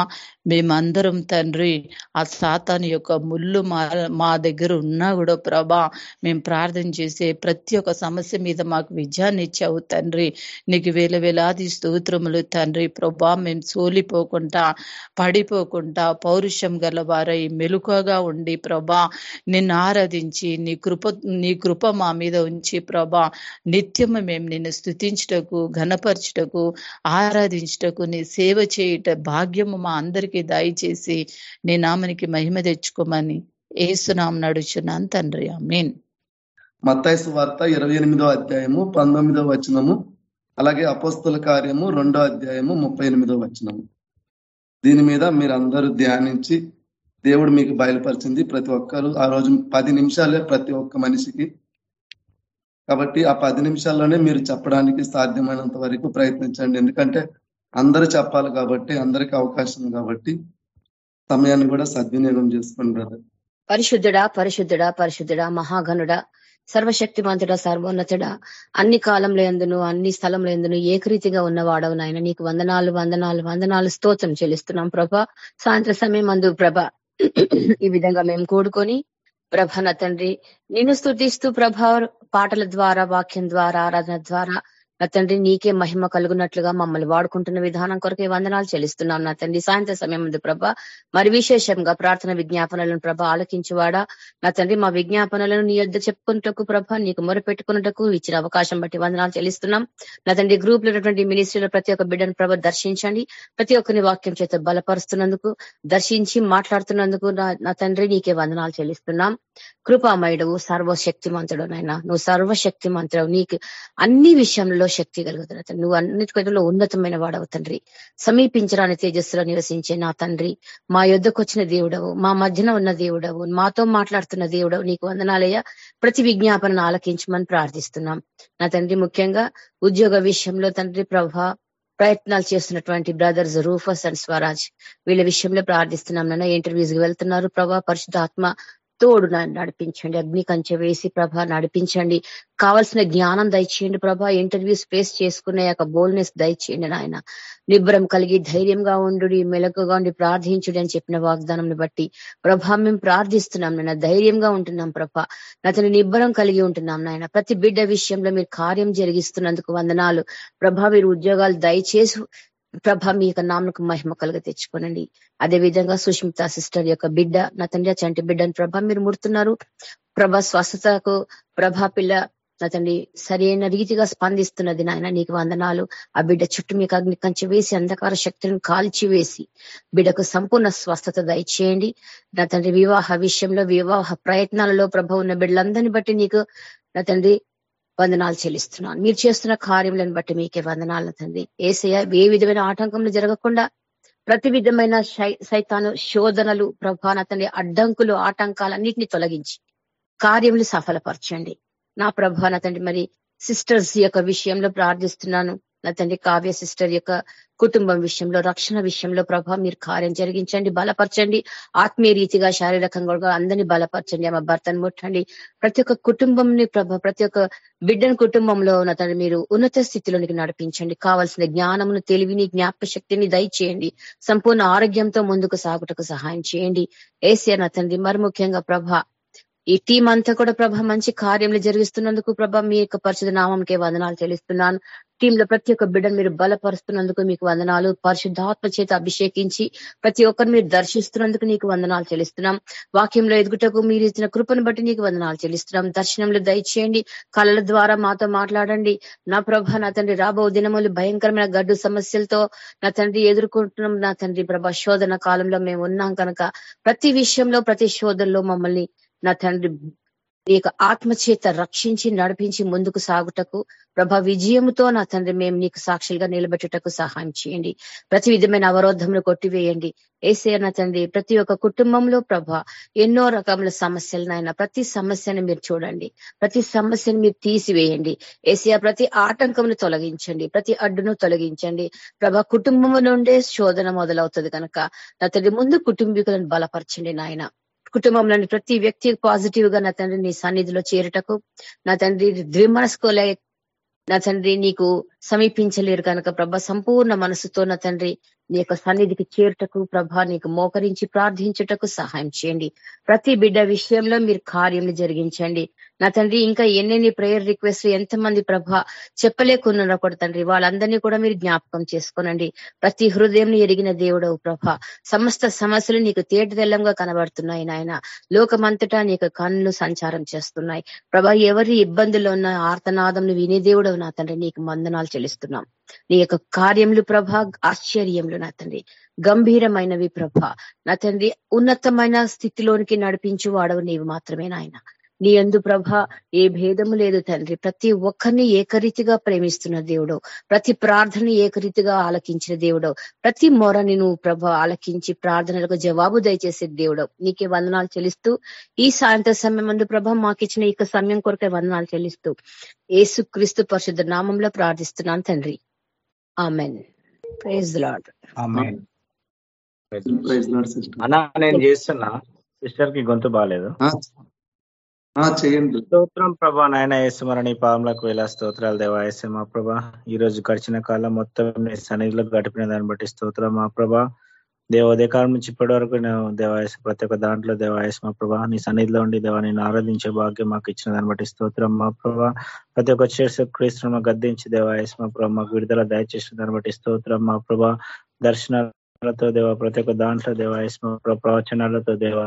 E: మేమందరం తండ్రి ఆ సాతాను యొక్క ముళ్ళు మా మా దగ్గర ఉన్నా కూడా ప్రభా మేము ప్రార్థన చేసే ప్రతి ఒక్క సమస్య మీద మాకు విజయాన్ని ఇచ్చావు తండ్రి. నీకు వేల వేలాది స్తోత్రములు తండ్రి. ప్రభా మేము సోలిపోకుండా పడిపోకుండా పౌరుషం గల వారై మెలుకగా ఉండి ప్రభా నిన్ను ఆరాధించి నీ కృప నీ కృప మా మీద నుంచి ప్రభా నిత్యము మేము నిన్ను స్థుతించుటకు ఘనపరచుటకు ఆరాధించుటకు నీ సేవ చేయుట భాగ్యము మా అందరికీ దయచేసి నీ నామనికి మహిమ తెచ్చుకోమని ఏసునాం నడుచున్నాను తండ్రి. మీన్
F: మత్తాయిసు వార్త ఇరవై ఎనిమిదో అధ్యాయము పంతొమ్మిదో వచనము అలాగే అపోస్తుల కార్యము రెండో అధ్యాయము ముప్పై ఎనిమిదో వచనము. దీని మీద మీరందరూ ధ్యానించి దేవుడు మీకు బయలుపరిచింది ప్రతి ఒక్కరు. ఆ రోజు పది నిమిషాలే ప్రతి ఒక్క మనిషికి కాబట్టి ఆ పది నిమిషాల్లోనే మీరు చెప్పడానికి సాధ్యమైనంత వరకు ప్రయత్నించండి. ఎందుకంటే అందరూ చెప్పాలి కాబట్టి అందరికి అవకాశం కాబట్టి సమయాన్ని కూడా సద్వినియోగం చేసుకోండి బ్రదర్.
G: పరిశుద్ధుడా పరిశుద్ధుడా పరిశుద్ధుడా మహాగనుడా సర్వశక్తిమంతుడా సర్వోన్నతుడా అన్ని కాలంలో ఎందును అన్ని స్థలంలో ఎందును ఏకరీతిగా ఉన్నవాడవు నాయన. నీకు వందనాలు వందనాలు వందనాలు స్తోత్రం చెల్లిస్తున్నాం ప్రభ. సాయంత్ర సమయం అందు ప్రభ ఈ విధంగా మేము కూడుకొని ప్రభ నా తండ్రి. నిన్ను స్థుతిస్తూ ప్రభ పాటల ద్వారా వాక్యం ద్వారా ఆరాధన ద్వారా నా తండ్రి నీకే మహిమ కలుగునట్లుగా మమ్మల్ని వాడుకుంటున్న విధానం కొరకే వందనాలు చెల్లిస్తున్నాం నా తండ్రి. సాయంత్రం సమయం ఉంది ప్రభ మరి విశేషంగా ప్రార్థన విజ్ఞాపనలను ప్రభ ఆలకించువాడా? నా తండ్రి మా విజ్ఞాపనలను నీ యొద్ చెప్పుకున్నటకు ప్రభ నీకు మొరపెట్టుకున్నటకు ఇచ్చిన అవకాశం బట్టి వందనాలు చెల్లిస్తున్నాం. నా తండ్రి గ్రూప్లో ఉన్నటువంటి మినిస్ట్రీలో ప్రతి ఒక్క బిడ్డను ప్రభ దర్శించండి. ప్రతి ఒక్కరిని వాక్యం చేత బలపరుస్తున్నందుకు దర్శించి మాట్లాడుతున్నందుకు నా తండ్రి నీకే వందనాలు చెల్లిస్తున్నాం. కృపామయుడు సర్వశక్తిమంతుడు నాయన. నువ్వు సర్వశక్తిమంతుడు నీకు అన్ని విషయంలో శక్తి కలుగుతున్న నువ్వు అన్నిటికంటే ఉన్నతమైన వాడవు తండ్రి. సమీపించరాని తేజస్సులో నివసించే నా తండ్రి. మా యుద్ధకు వచ్చిన దేవుడవు మా మధ్యన ఉన్న దేవుడవు మాతో మాట్లాడుతున్న దేవుడవు నీకు వందనాలయ్య. ప్రతి విజ్ఞాపనను ఆలకించమని ప్రార్థిస్తున్నాం. నా తండ్రి ముఖ్యంగా ఉద్యోగ విషయంలో తండ్రి ప్రభ ప్రయత్నాలు చేస్తున్నటువంటి బ్రదర్స్ రూఫస్ అండ్ స్వరాజ్ వీళ్ళ విషయంలో ప్రార్థిస్తున్నాం నన్న. ఇంటర్వ్యూస్ వెళ్తున్నారు ప్రభా పరిశుద్ధాత్మ తోడు నడిపించండి. అగ్ని కంచె వేసి ప్రభ నడిపించండి. కావాల్సిన జ్ఞానం దయచేయండి ప్రభ. ఇంటర్వ్యూస్ ఫేస్ చేసుకునే యొక్క బోల్నెస్ దయచేయండి నాయన. నిబ్బరం కలిగి ధైర్యంగా ఉండు మెలకుగా ఉండి ప్రార్థించుడి అని చెప్పిన వాగ్దానం బట్టి ప్రభ మేము ప్రార్థిస్తున్నాం నాయన. ధైర్యంగా ఉంటున్నాం ప్రభ. అతని నిబ్బరం కలిగి ఉంటున్నాం నాయన. ప్రతి బిడ్డ విషయంలో మీరు కార్యం జరిగిస్తున్నందుకు వందనాలు. ప్రభ మీరు ఉద్యోగాలు దయచేసి ప్రభ మీ యొక్క నామకు మహిమ కలుగ తెచ్చుకోనండి అదే విధంగా సుష్మిత సిస్టర్ యొక్క బిడ్డ నా తండ్రి చంటి బిడ్డను ప్రభ మీరు ముడుతున్నారు. ప్రభ స్వస్థతకు ప్రభా పిల్ల నా తండ్రి సరైన రీతిగా స్పందిస్తున్నది నాయన నీకు వందనాలు. ఆ బిడ్డ చుట్టూ మీకు అగ్ని కంచి వేసి అంధకార శక్తులను కాల్చివేసి బిడ్డకు సంపూర్ణ స్వస్థత దయచేయండి. నా తండ్రి వివాహ విషయంలో వివాహ ప్రయత్నాలలో ప్రభ ఉన్న బిడ్డలందరినీ బట్టి నీకు నా తండ్రి వందనాలు చెల్లిస్తున్నాను. మీరు చేస్తున్న కార్యములను బట్టి మీకే వందనాలు తండ్రి. ఏసయ ఏ విధమైన ఆటంకములు జరగకుండా ప్రతి విధమైన సైతాను శోధనలు ప్రభాన తండ్రి అడ్డంకులు ఆటంకాలన్నింటినీ తొలగించి కార్యములు సఫలపరచండి. నా ప్రభాన తండ్రి మరి సిస్టర్స్ యొక్క విషయంలో ప్రార్థిస్తున్నాను. నా తండ్రి కావ్య సిస్టర్ యొక్క కుటుంబం విషయంలో రక్షణ విషయంలో ప్రభా మీరు కార్యం జరిగించండి బలపరచండి. ఆత్మీయ రీతిగా శారీరకంగా అందరినీ బలపరచండి. ఆమె భర్తను ముట్టండి. ప్రతి ఒక్క కుటుంబంని ప్రభ ప్రతి ఒక్క బిడ్డను కుటుంబంలో నా తండ్రి మీరు ఉన్నత స్థితిలోనికి నడిపించండి. కావాల్సిన జ్ఞానమును తెలివిని జ్ఞాపక శక్తిని దయచేయండి. సంపూర్ణ ఆరోగ్యంతో ముందుకు సాగుటకు సహాయం చేయండి. ఏసీ నా తండ్రి మరి ముఖ్యంగా ప్రభ ఈ టీం అంతా కూడా ప్రభ మంచి కార్యములు జరిగిస్తున్నందుకు ప్రభ మీ యొక్క పరిశుద్ధ నామంకే వందనాలు చెల్లిస్తున్నాను. టీంలో ప్రతి ఒక్క బిడ్డను మీరు బలపరుస్తున్నందుకు మీకు వందనాలు. పరిశుద్ధాత్మ చేత అభిషేకించి ప్రతి ఒక్కరు మీరు దర్శిస్తున్నందుకు నీకు వందనాలు చెల్లిస్తున్నాం. వాక్యంలో ఎదుగుటకు మీరు ఇచ్చిన కృపను బట్టి నీకు వందనాలు చెల్లిస్తున్నాం. దర్శనంలో దయచేయండి. కళల ద్వారా మాతో మాట్లాడండి. నా ప్రభ నా తండ్రి రాబో దినములు భయంకరమైన గడ్డు సమస్యలతో నా తండ్రి ఎదుర్కొంటున్నాం. నా తండ్రి ప్రభ శోధన కాలంలో మేము ఉన్నాం కనుక ప్రతి విషయంలో ప్రతి శోధనలో మమ్మల్ని నా తండ్రి నీ యొక్క ఆత్మచేత రక్షించి నడిపించి ముందుకు సాగుటకు ప్రభ విజయముతో నా తండ్రి మేము నీకు సాక్షులుగా నిలబెట్టుటకు సహాయం చేయండి. ప్రతి విధమైన అవరోధములు కొట్టివేయండి. ఏసే నా తండ్రి ప్రతి ఒక్క కుటుంబంలో ప్రభ ఎన్నో రకముల సమస్యలనైనా ప్రతి సమస్యను మీరు చూడండి. ప్రతి సమస్యను మీరు తీసివేయండి. ఏసీఆ ప్రతి ఆటంకమును తొలగించండి. ప్రతి అడ్డును తొలగించండి. ప్రభ కుటుంబం నుండే శోధన మొదలవుతుంది కనుక నా తండ్రి ముందు కుటుంబీకులను బలపరచండి నాయన. కుటుంబంలోని ప్రతి వ్యక్తి పాజిటివ్గా నా తండ్రి నీ సన్నిధిలో చేరుటకు నా తండ్రి ద్విమనస్కోలే నా తండ్రి నీకు సమీపించలేరు కనుక ప్రభ సంపూర్ణ మనసుతో నా తండ్రి నీ యొక్క సన్నిధికి చేరుటకు ప్రభా నీకు మోకరించి ప్రార్థించుటకు సహాయం చేయండి. ప్రతి బిడ్డ విషయంలో మీరు కార్యం జరిగించండి. నా తండ్రి ఇంకా ఎన్నెన్ని ప్రేయర్ రిక్వెస్ట్ ఎంతమంది ప్రభ చెప్పలేకున్నారో కూడా తండ్రి వాళ్ళందరినీ కూడా మీరు జ్ఞాపకం చేసుకోనండి. ప్రతి హృదయం ఎరిగిన దేవుడవు ప్రభ. సమస్త సమస్యలు నీకు తేటతెల్లంగా కనబడుతున్నాయి నాయన. లోకమంతటా నీకు కన్నులు సంచారం చేస్తున్నాయి. ప్రభ ఎవరి ఇబ్బందుల్లో ఉన్న ఆర్తనాదంను వినే దేవుడవు నా తండ్రి నీకు మందనాలు చెల్లిస్తున్నాం. నీ యొక్క కార్యములు ప్రభ ఆశ్చర్యములు నా తండ్రి. గంభీరమైనవి ప్రభ. నా తండ్రి ఉన్నతమైన స్థితిలోనికి నడిపించు వాడవు నీవు మాత్రమే నాయన. నీ ఎందు ప్రభ ఏ భేదము లేదు తండ్రి. ప్రతి ఒక్కరిని ఏకరీతిగా ప్రేమిస్తున్న దేవుడు ప్రతి ప్రార్థన ఏకరీతిగా ఆలకించిన దేవుడు ప్రతి మొరని నువ్వు ప్రభ ఆలకించి ప్రార్థనలకు జవాబు దయచేసే దేవుడు నీకే వందనాలు చెల్లిస్తూ ఈ సాయంత్ర సమయం అందు ప్రభ మాకిచ్చిన ఈ సమయం కొరకే వందనాలు చెల్లిస్తూ ఏసుక్రీస్తు పరిశుద్ధ నామంలో ప్రార్థిస్తున్నాను తండ్రి. Amen praise Lord
B: amen.
F: Praise Lord sister
B: అన్నా నేను చేస్తున్నా. సిస్టర్కి గొంతు బాగాలేదు.
F: ఆ, ఆ, చేయండి.
B: స్తోత్రం ప్రభా నాయన యేసుమరణి పాములకు వేల స్తోత్రాలు దేవా యేసు మా ప్రభా. ఈ రోజు గడిచిన కాలం మొత్తం నీ సన్నిధిలో గడిపిన దాన్ని బట్టి స్తోత్రం మా ప్రభా. దేవ ఉదయకాలం నుంచి ఇప్పటి వరకు నేను దేవాయసు ప్రతి ఒక్క దాంట్లో దేవాయసు మా ప్రభా నీ సన్నిధిలో ఉండి దేవా నేను ఆరాధించే భాగ్యం మాకు ఇచ్చిన దాన్ని బట్టి స్తోత్రం మా ప్రభా. ప్రతి ఒక్క చేసే క్రీస్తును గద్దించి దేవాయసు మా ప్రభా మాకు విడుదల దయచేసిన దాన్ని బట్టి స్తోత్రం మా ప్రభా. దర్శనాలతో దేవా ప్రతి ఒక్క దాంట్లో దేవాయసు ప్రవచనాలతో దేవా.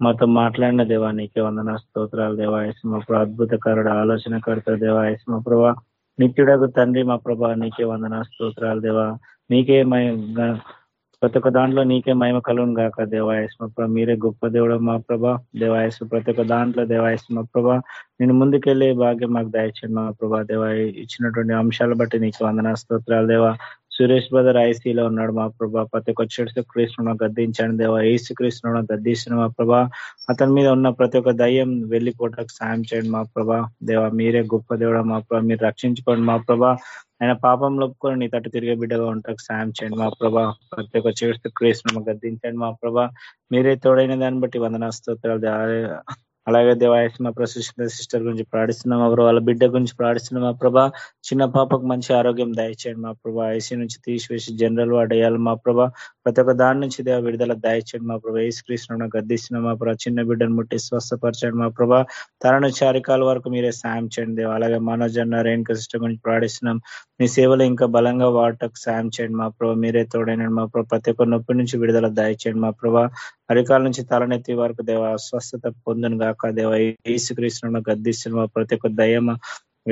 B: మాతో మాట్లాడిన దేవా నీకే వందన స్తోత్రాలు దేవాయసు మా ప్రభా. అద్భుతకరుడు ఆలోచనకర్త దేవాయసు మా ప్రభా. నిత్యుడకు తండ్రి మా ప్రభా నీకే వందన స్తోత్రాలు దేవా. నీకే మై ప్రతి ఒక్క దాంట్లో నీకే మహిమ కలుగును గాక దేవాయసు మీరే గొప్ప దేవుడు మా ప్రభా. దేవాయసు ప్రతి ఒక్క దాంట్లో దేవాయసు ప్రభా. నేను ముందుకెళ్ళే భాగ్యం మాకు దయచేయండి మా ప్రభా. దేవా ఇచ్చినటువంటి అంశాలు బట్టి నీకు వందన స్తోత్రాలు దేవా. సురేష్ బ్రదర్ ఐసీలో ఉన్నాడు మా ప్రభా. ప్రతి ఒక్క చెడు కృష్ణను గద్దించండి దేవా. ఏసు కృష్ణను గద్దించిన మా ప్రభా. అతని మీద ఉన్న ప్రతి ఒక్క దయ్యం వెళ్ళిపోవటానికి సాయం చేయండి మా ప్రభా. దేవా మీరే గొప్ప దేవుడు మా ప్రభా. మీరు రక్షించుకోండి మా ప్రభా. ఆయన పాపంలో ఒప్పుకొని నీ తట్టు తిరిగే బిడ్డగా ఉంటాకు సాయం చేయండి మా ప్రభా. ప్రతి ఒక్క చెడు కృష్ణను గద్దించండి మా ప్రభా. మీరే తోడైన దాన్ని బట్టి వందన స్తోత్రాలు అలాగే దేవాయస్ మా ప్రశిష్ట సిస్టర్ గురించి ప్రార్థిస్తున్నాం మా ప్రభా వాళ్ళ బిడ్డ గురించి ప్రార్థిస్తున్నాం మా ప్రభా చిన్న పాపకు మంచి ఆరోగ్యం దయచేయండి మా ప్రభా ఐసీ నుంచి తీసివేసి జనరల్ వార్డ్ అయ్యాలి మా ప్రభా ప్రతి ఒక్క దాని నుంచి దేవ విడుదల దయచేయండి మా ప్రభా ఏసు కృష్ణ గద్దిస్తున్నాం మా ప్రభా చిన్న బిడ్డను ముట్టి స్వస్థపరచండి మా ప్రభా తన నుంచి అరికాల వరకు మీరే సాయం చేయండి దేవ అలాగే మనోజ్ అన్న రేణుక సిస్టర్ గురించి ప్రార్థిస్తున్నాం మీ సేవలు ఇంకా బలంగా వాటకు సాయం చేయండి మా ప్రభా మీరే తోడైన మా ప్రభా ప్రతి ఒక్క నొప్పి నుంచి విడుదల దయచేయండి మా ప్రభా అరికాల నుంచి తలనెత్తి వరకు దేవ స్వస్థత పొందును గాక. దేవ ఈసు కృష్ణ గద్దిస్తున్న మా ప్రతి ఒక్క దయమ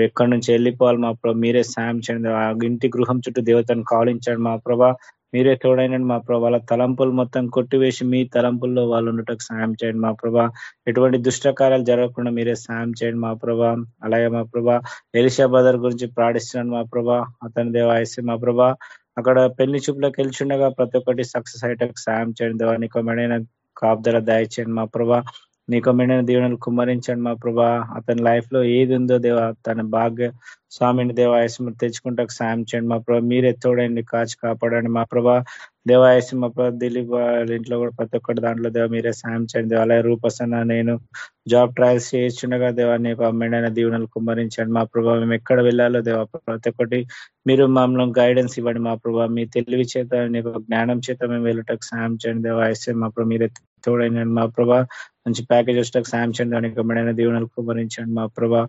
B: ఎక్కడి నుంచి వెళ్ళిపోవాలి? మా ప్రభా మీరే సాయం చేయండి. ఆ ఇంటి గృహం చుట్టూ దేవతను కావలించండి. మా ప్రభా మీరే తోడైనండి. మా ప్రభా వాళ్ళ తలంపులు మొత్తం కొట్టివేసి మీ తలంపుల్లో వాళ్ళు ఉండటకు సాయం చేయండి. మా ప్రభా ఎటువంటి దుష్టకార్యాలు జరగకుండా మీరే సాయం చేయండి. మా ప్రభా అలాగే మా ప్రభా ఎలిషా బదర్ గురించి ప్రార్థిస్తున్నాను. మా ప్రభా అతని దేవాయసి మా ప్రభా అక్కడ పెళ్ళి చూపులోకి వెళ్ళిచుండగా ప్రతి ఒక్కటి సక్సెస్ అయ్యేటకు సాయం చేయండి దేవా నీకు మెడైన కాపుదల దయచేయండి మా ప్రభా నీకు మెండైన దీవెనలు కుమ్మరించండి మా ప్రభా. అతని లైఫ్లో ఏది ఉందో దేవా తన భాగ్య స్వామిని దేవాయసం తెచ్చుకుంటా సాయం చేయండి మా ప్రభా. మీరే తోడండి కాచి కాపాడండి మా ప్రభా. దేవాయసం మా ప్రభా దిలీప్ వాళ్ళ ఇంట్లో కూడా ప్రతి ఒక్కటి దాంట్లో దేవ మీరే సాయం చేయండి దేవ. అలాగే రూపసన్న నేను జాబ్ ట్రయల్స్ చేస్తుండగా దేవా నీకు మెండైన దీవెనలు కుమ్మరించండి మా ప్రభా. మేము ఎక్కడ వెళ్ళాలో దేవా ప్రతి ఒక్కటి మీరు మమ్మల్ని గైడెన్స్ ఇవ్వండి మా ప్రభా. మీ తెలివి చేత నీకు జ్ఞానం చేత మేము వెళ్ళటకు సాయం చేయండి దేవాయసం మా ప్రభా మీరే తోడైన మా ప్రభా. మంచి ప్యాకేజెస్ వచ్చేటకు సాయం చేయండి దానికి దీవెనలు కుమరించండి మా ప్రభా.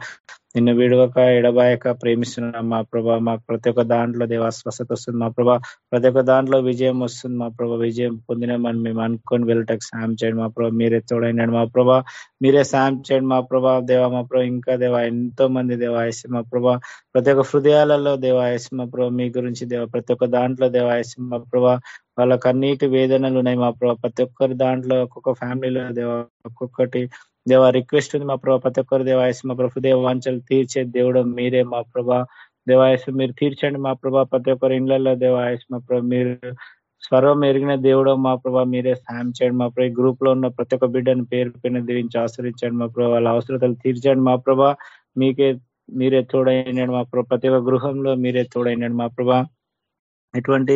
B: నిన్ను విడవక ఎడబాయక ప్రేమిస్తున్నాం మా ప్రభా మాకు ప్రతి ఒక్క దాంట్లో దేవా స్వస్థత వస్తుంది మా ప్రభా ప్రతి ఒక్క దాంట్లో విజయం వస్తుంది మా ప్రభా విజయం పొందినామని మేము అనుకొని వెళ్ళటకు సాయం చేయండి మా ప్రభా మీరే తోడైనాడు మా ప్రభా మీరే సాయం చేయండి మా ప్రభా దేవా మా ప్రభా ఇంకా దేవా ఎంతో మంది దేవాయసి మా ప్రభా ప్రతి ఒక్క హృదయాలలో దేవాయసి మా ప్రభా మీ గురించి దేవ ప్రతి ఒక్క దాంట్లో దేవాయసి మా ప్రభా వాళ్ళ కన్నీటి వేదనలు ఉన్నాయి మా ప్రభా ప్రతి ఒక్కరి దాంట్లో ఒక్కొక్క ఫ్యామిలీలో దేవ ఒక్కొక్కటి దేవ రిక్వెస్ట్ ఉంది మా ప్రభా. ప్రతి ఒక్కరు దేవాయసు మా ప్రభు దేవ వాంచలు తీర్చే దేవుడు మీరే మా ప్రభా. దేవాయసు మీరు తీర్చండి మా ప్రభా. ప్రతి ఒక్కరి ఇండ్లలో దేవాయసు మా ప్రభా మీరు స్వరం ఎరిగిన దేవుడు మా ప్రభా. మీరే సాయం చేయండి మా ప్రభా. గ్రూప్లో ఉన్న ప్రతి ఒక్క బిడ్డను పేరు పైన దీవించి ఆశ్రయించండి మా ప్రభా. వాళ్ళ అవసరతలు తీర్చండి మా ప్రభా. మీకే మీరే తోడైనాడు మా ప్రభా. ప్రతి ఒక్క గృహంలో మీరే తోడైనాడు మా ప్రభా. ఎటువంటి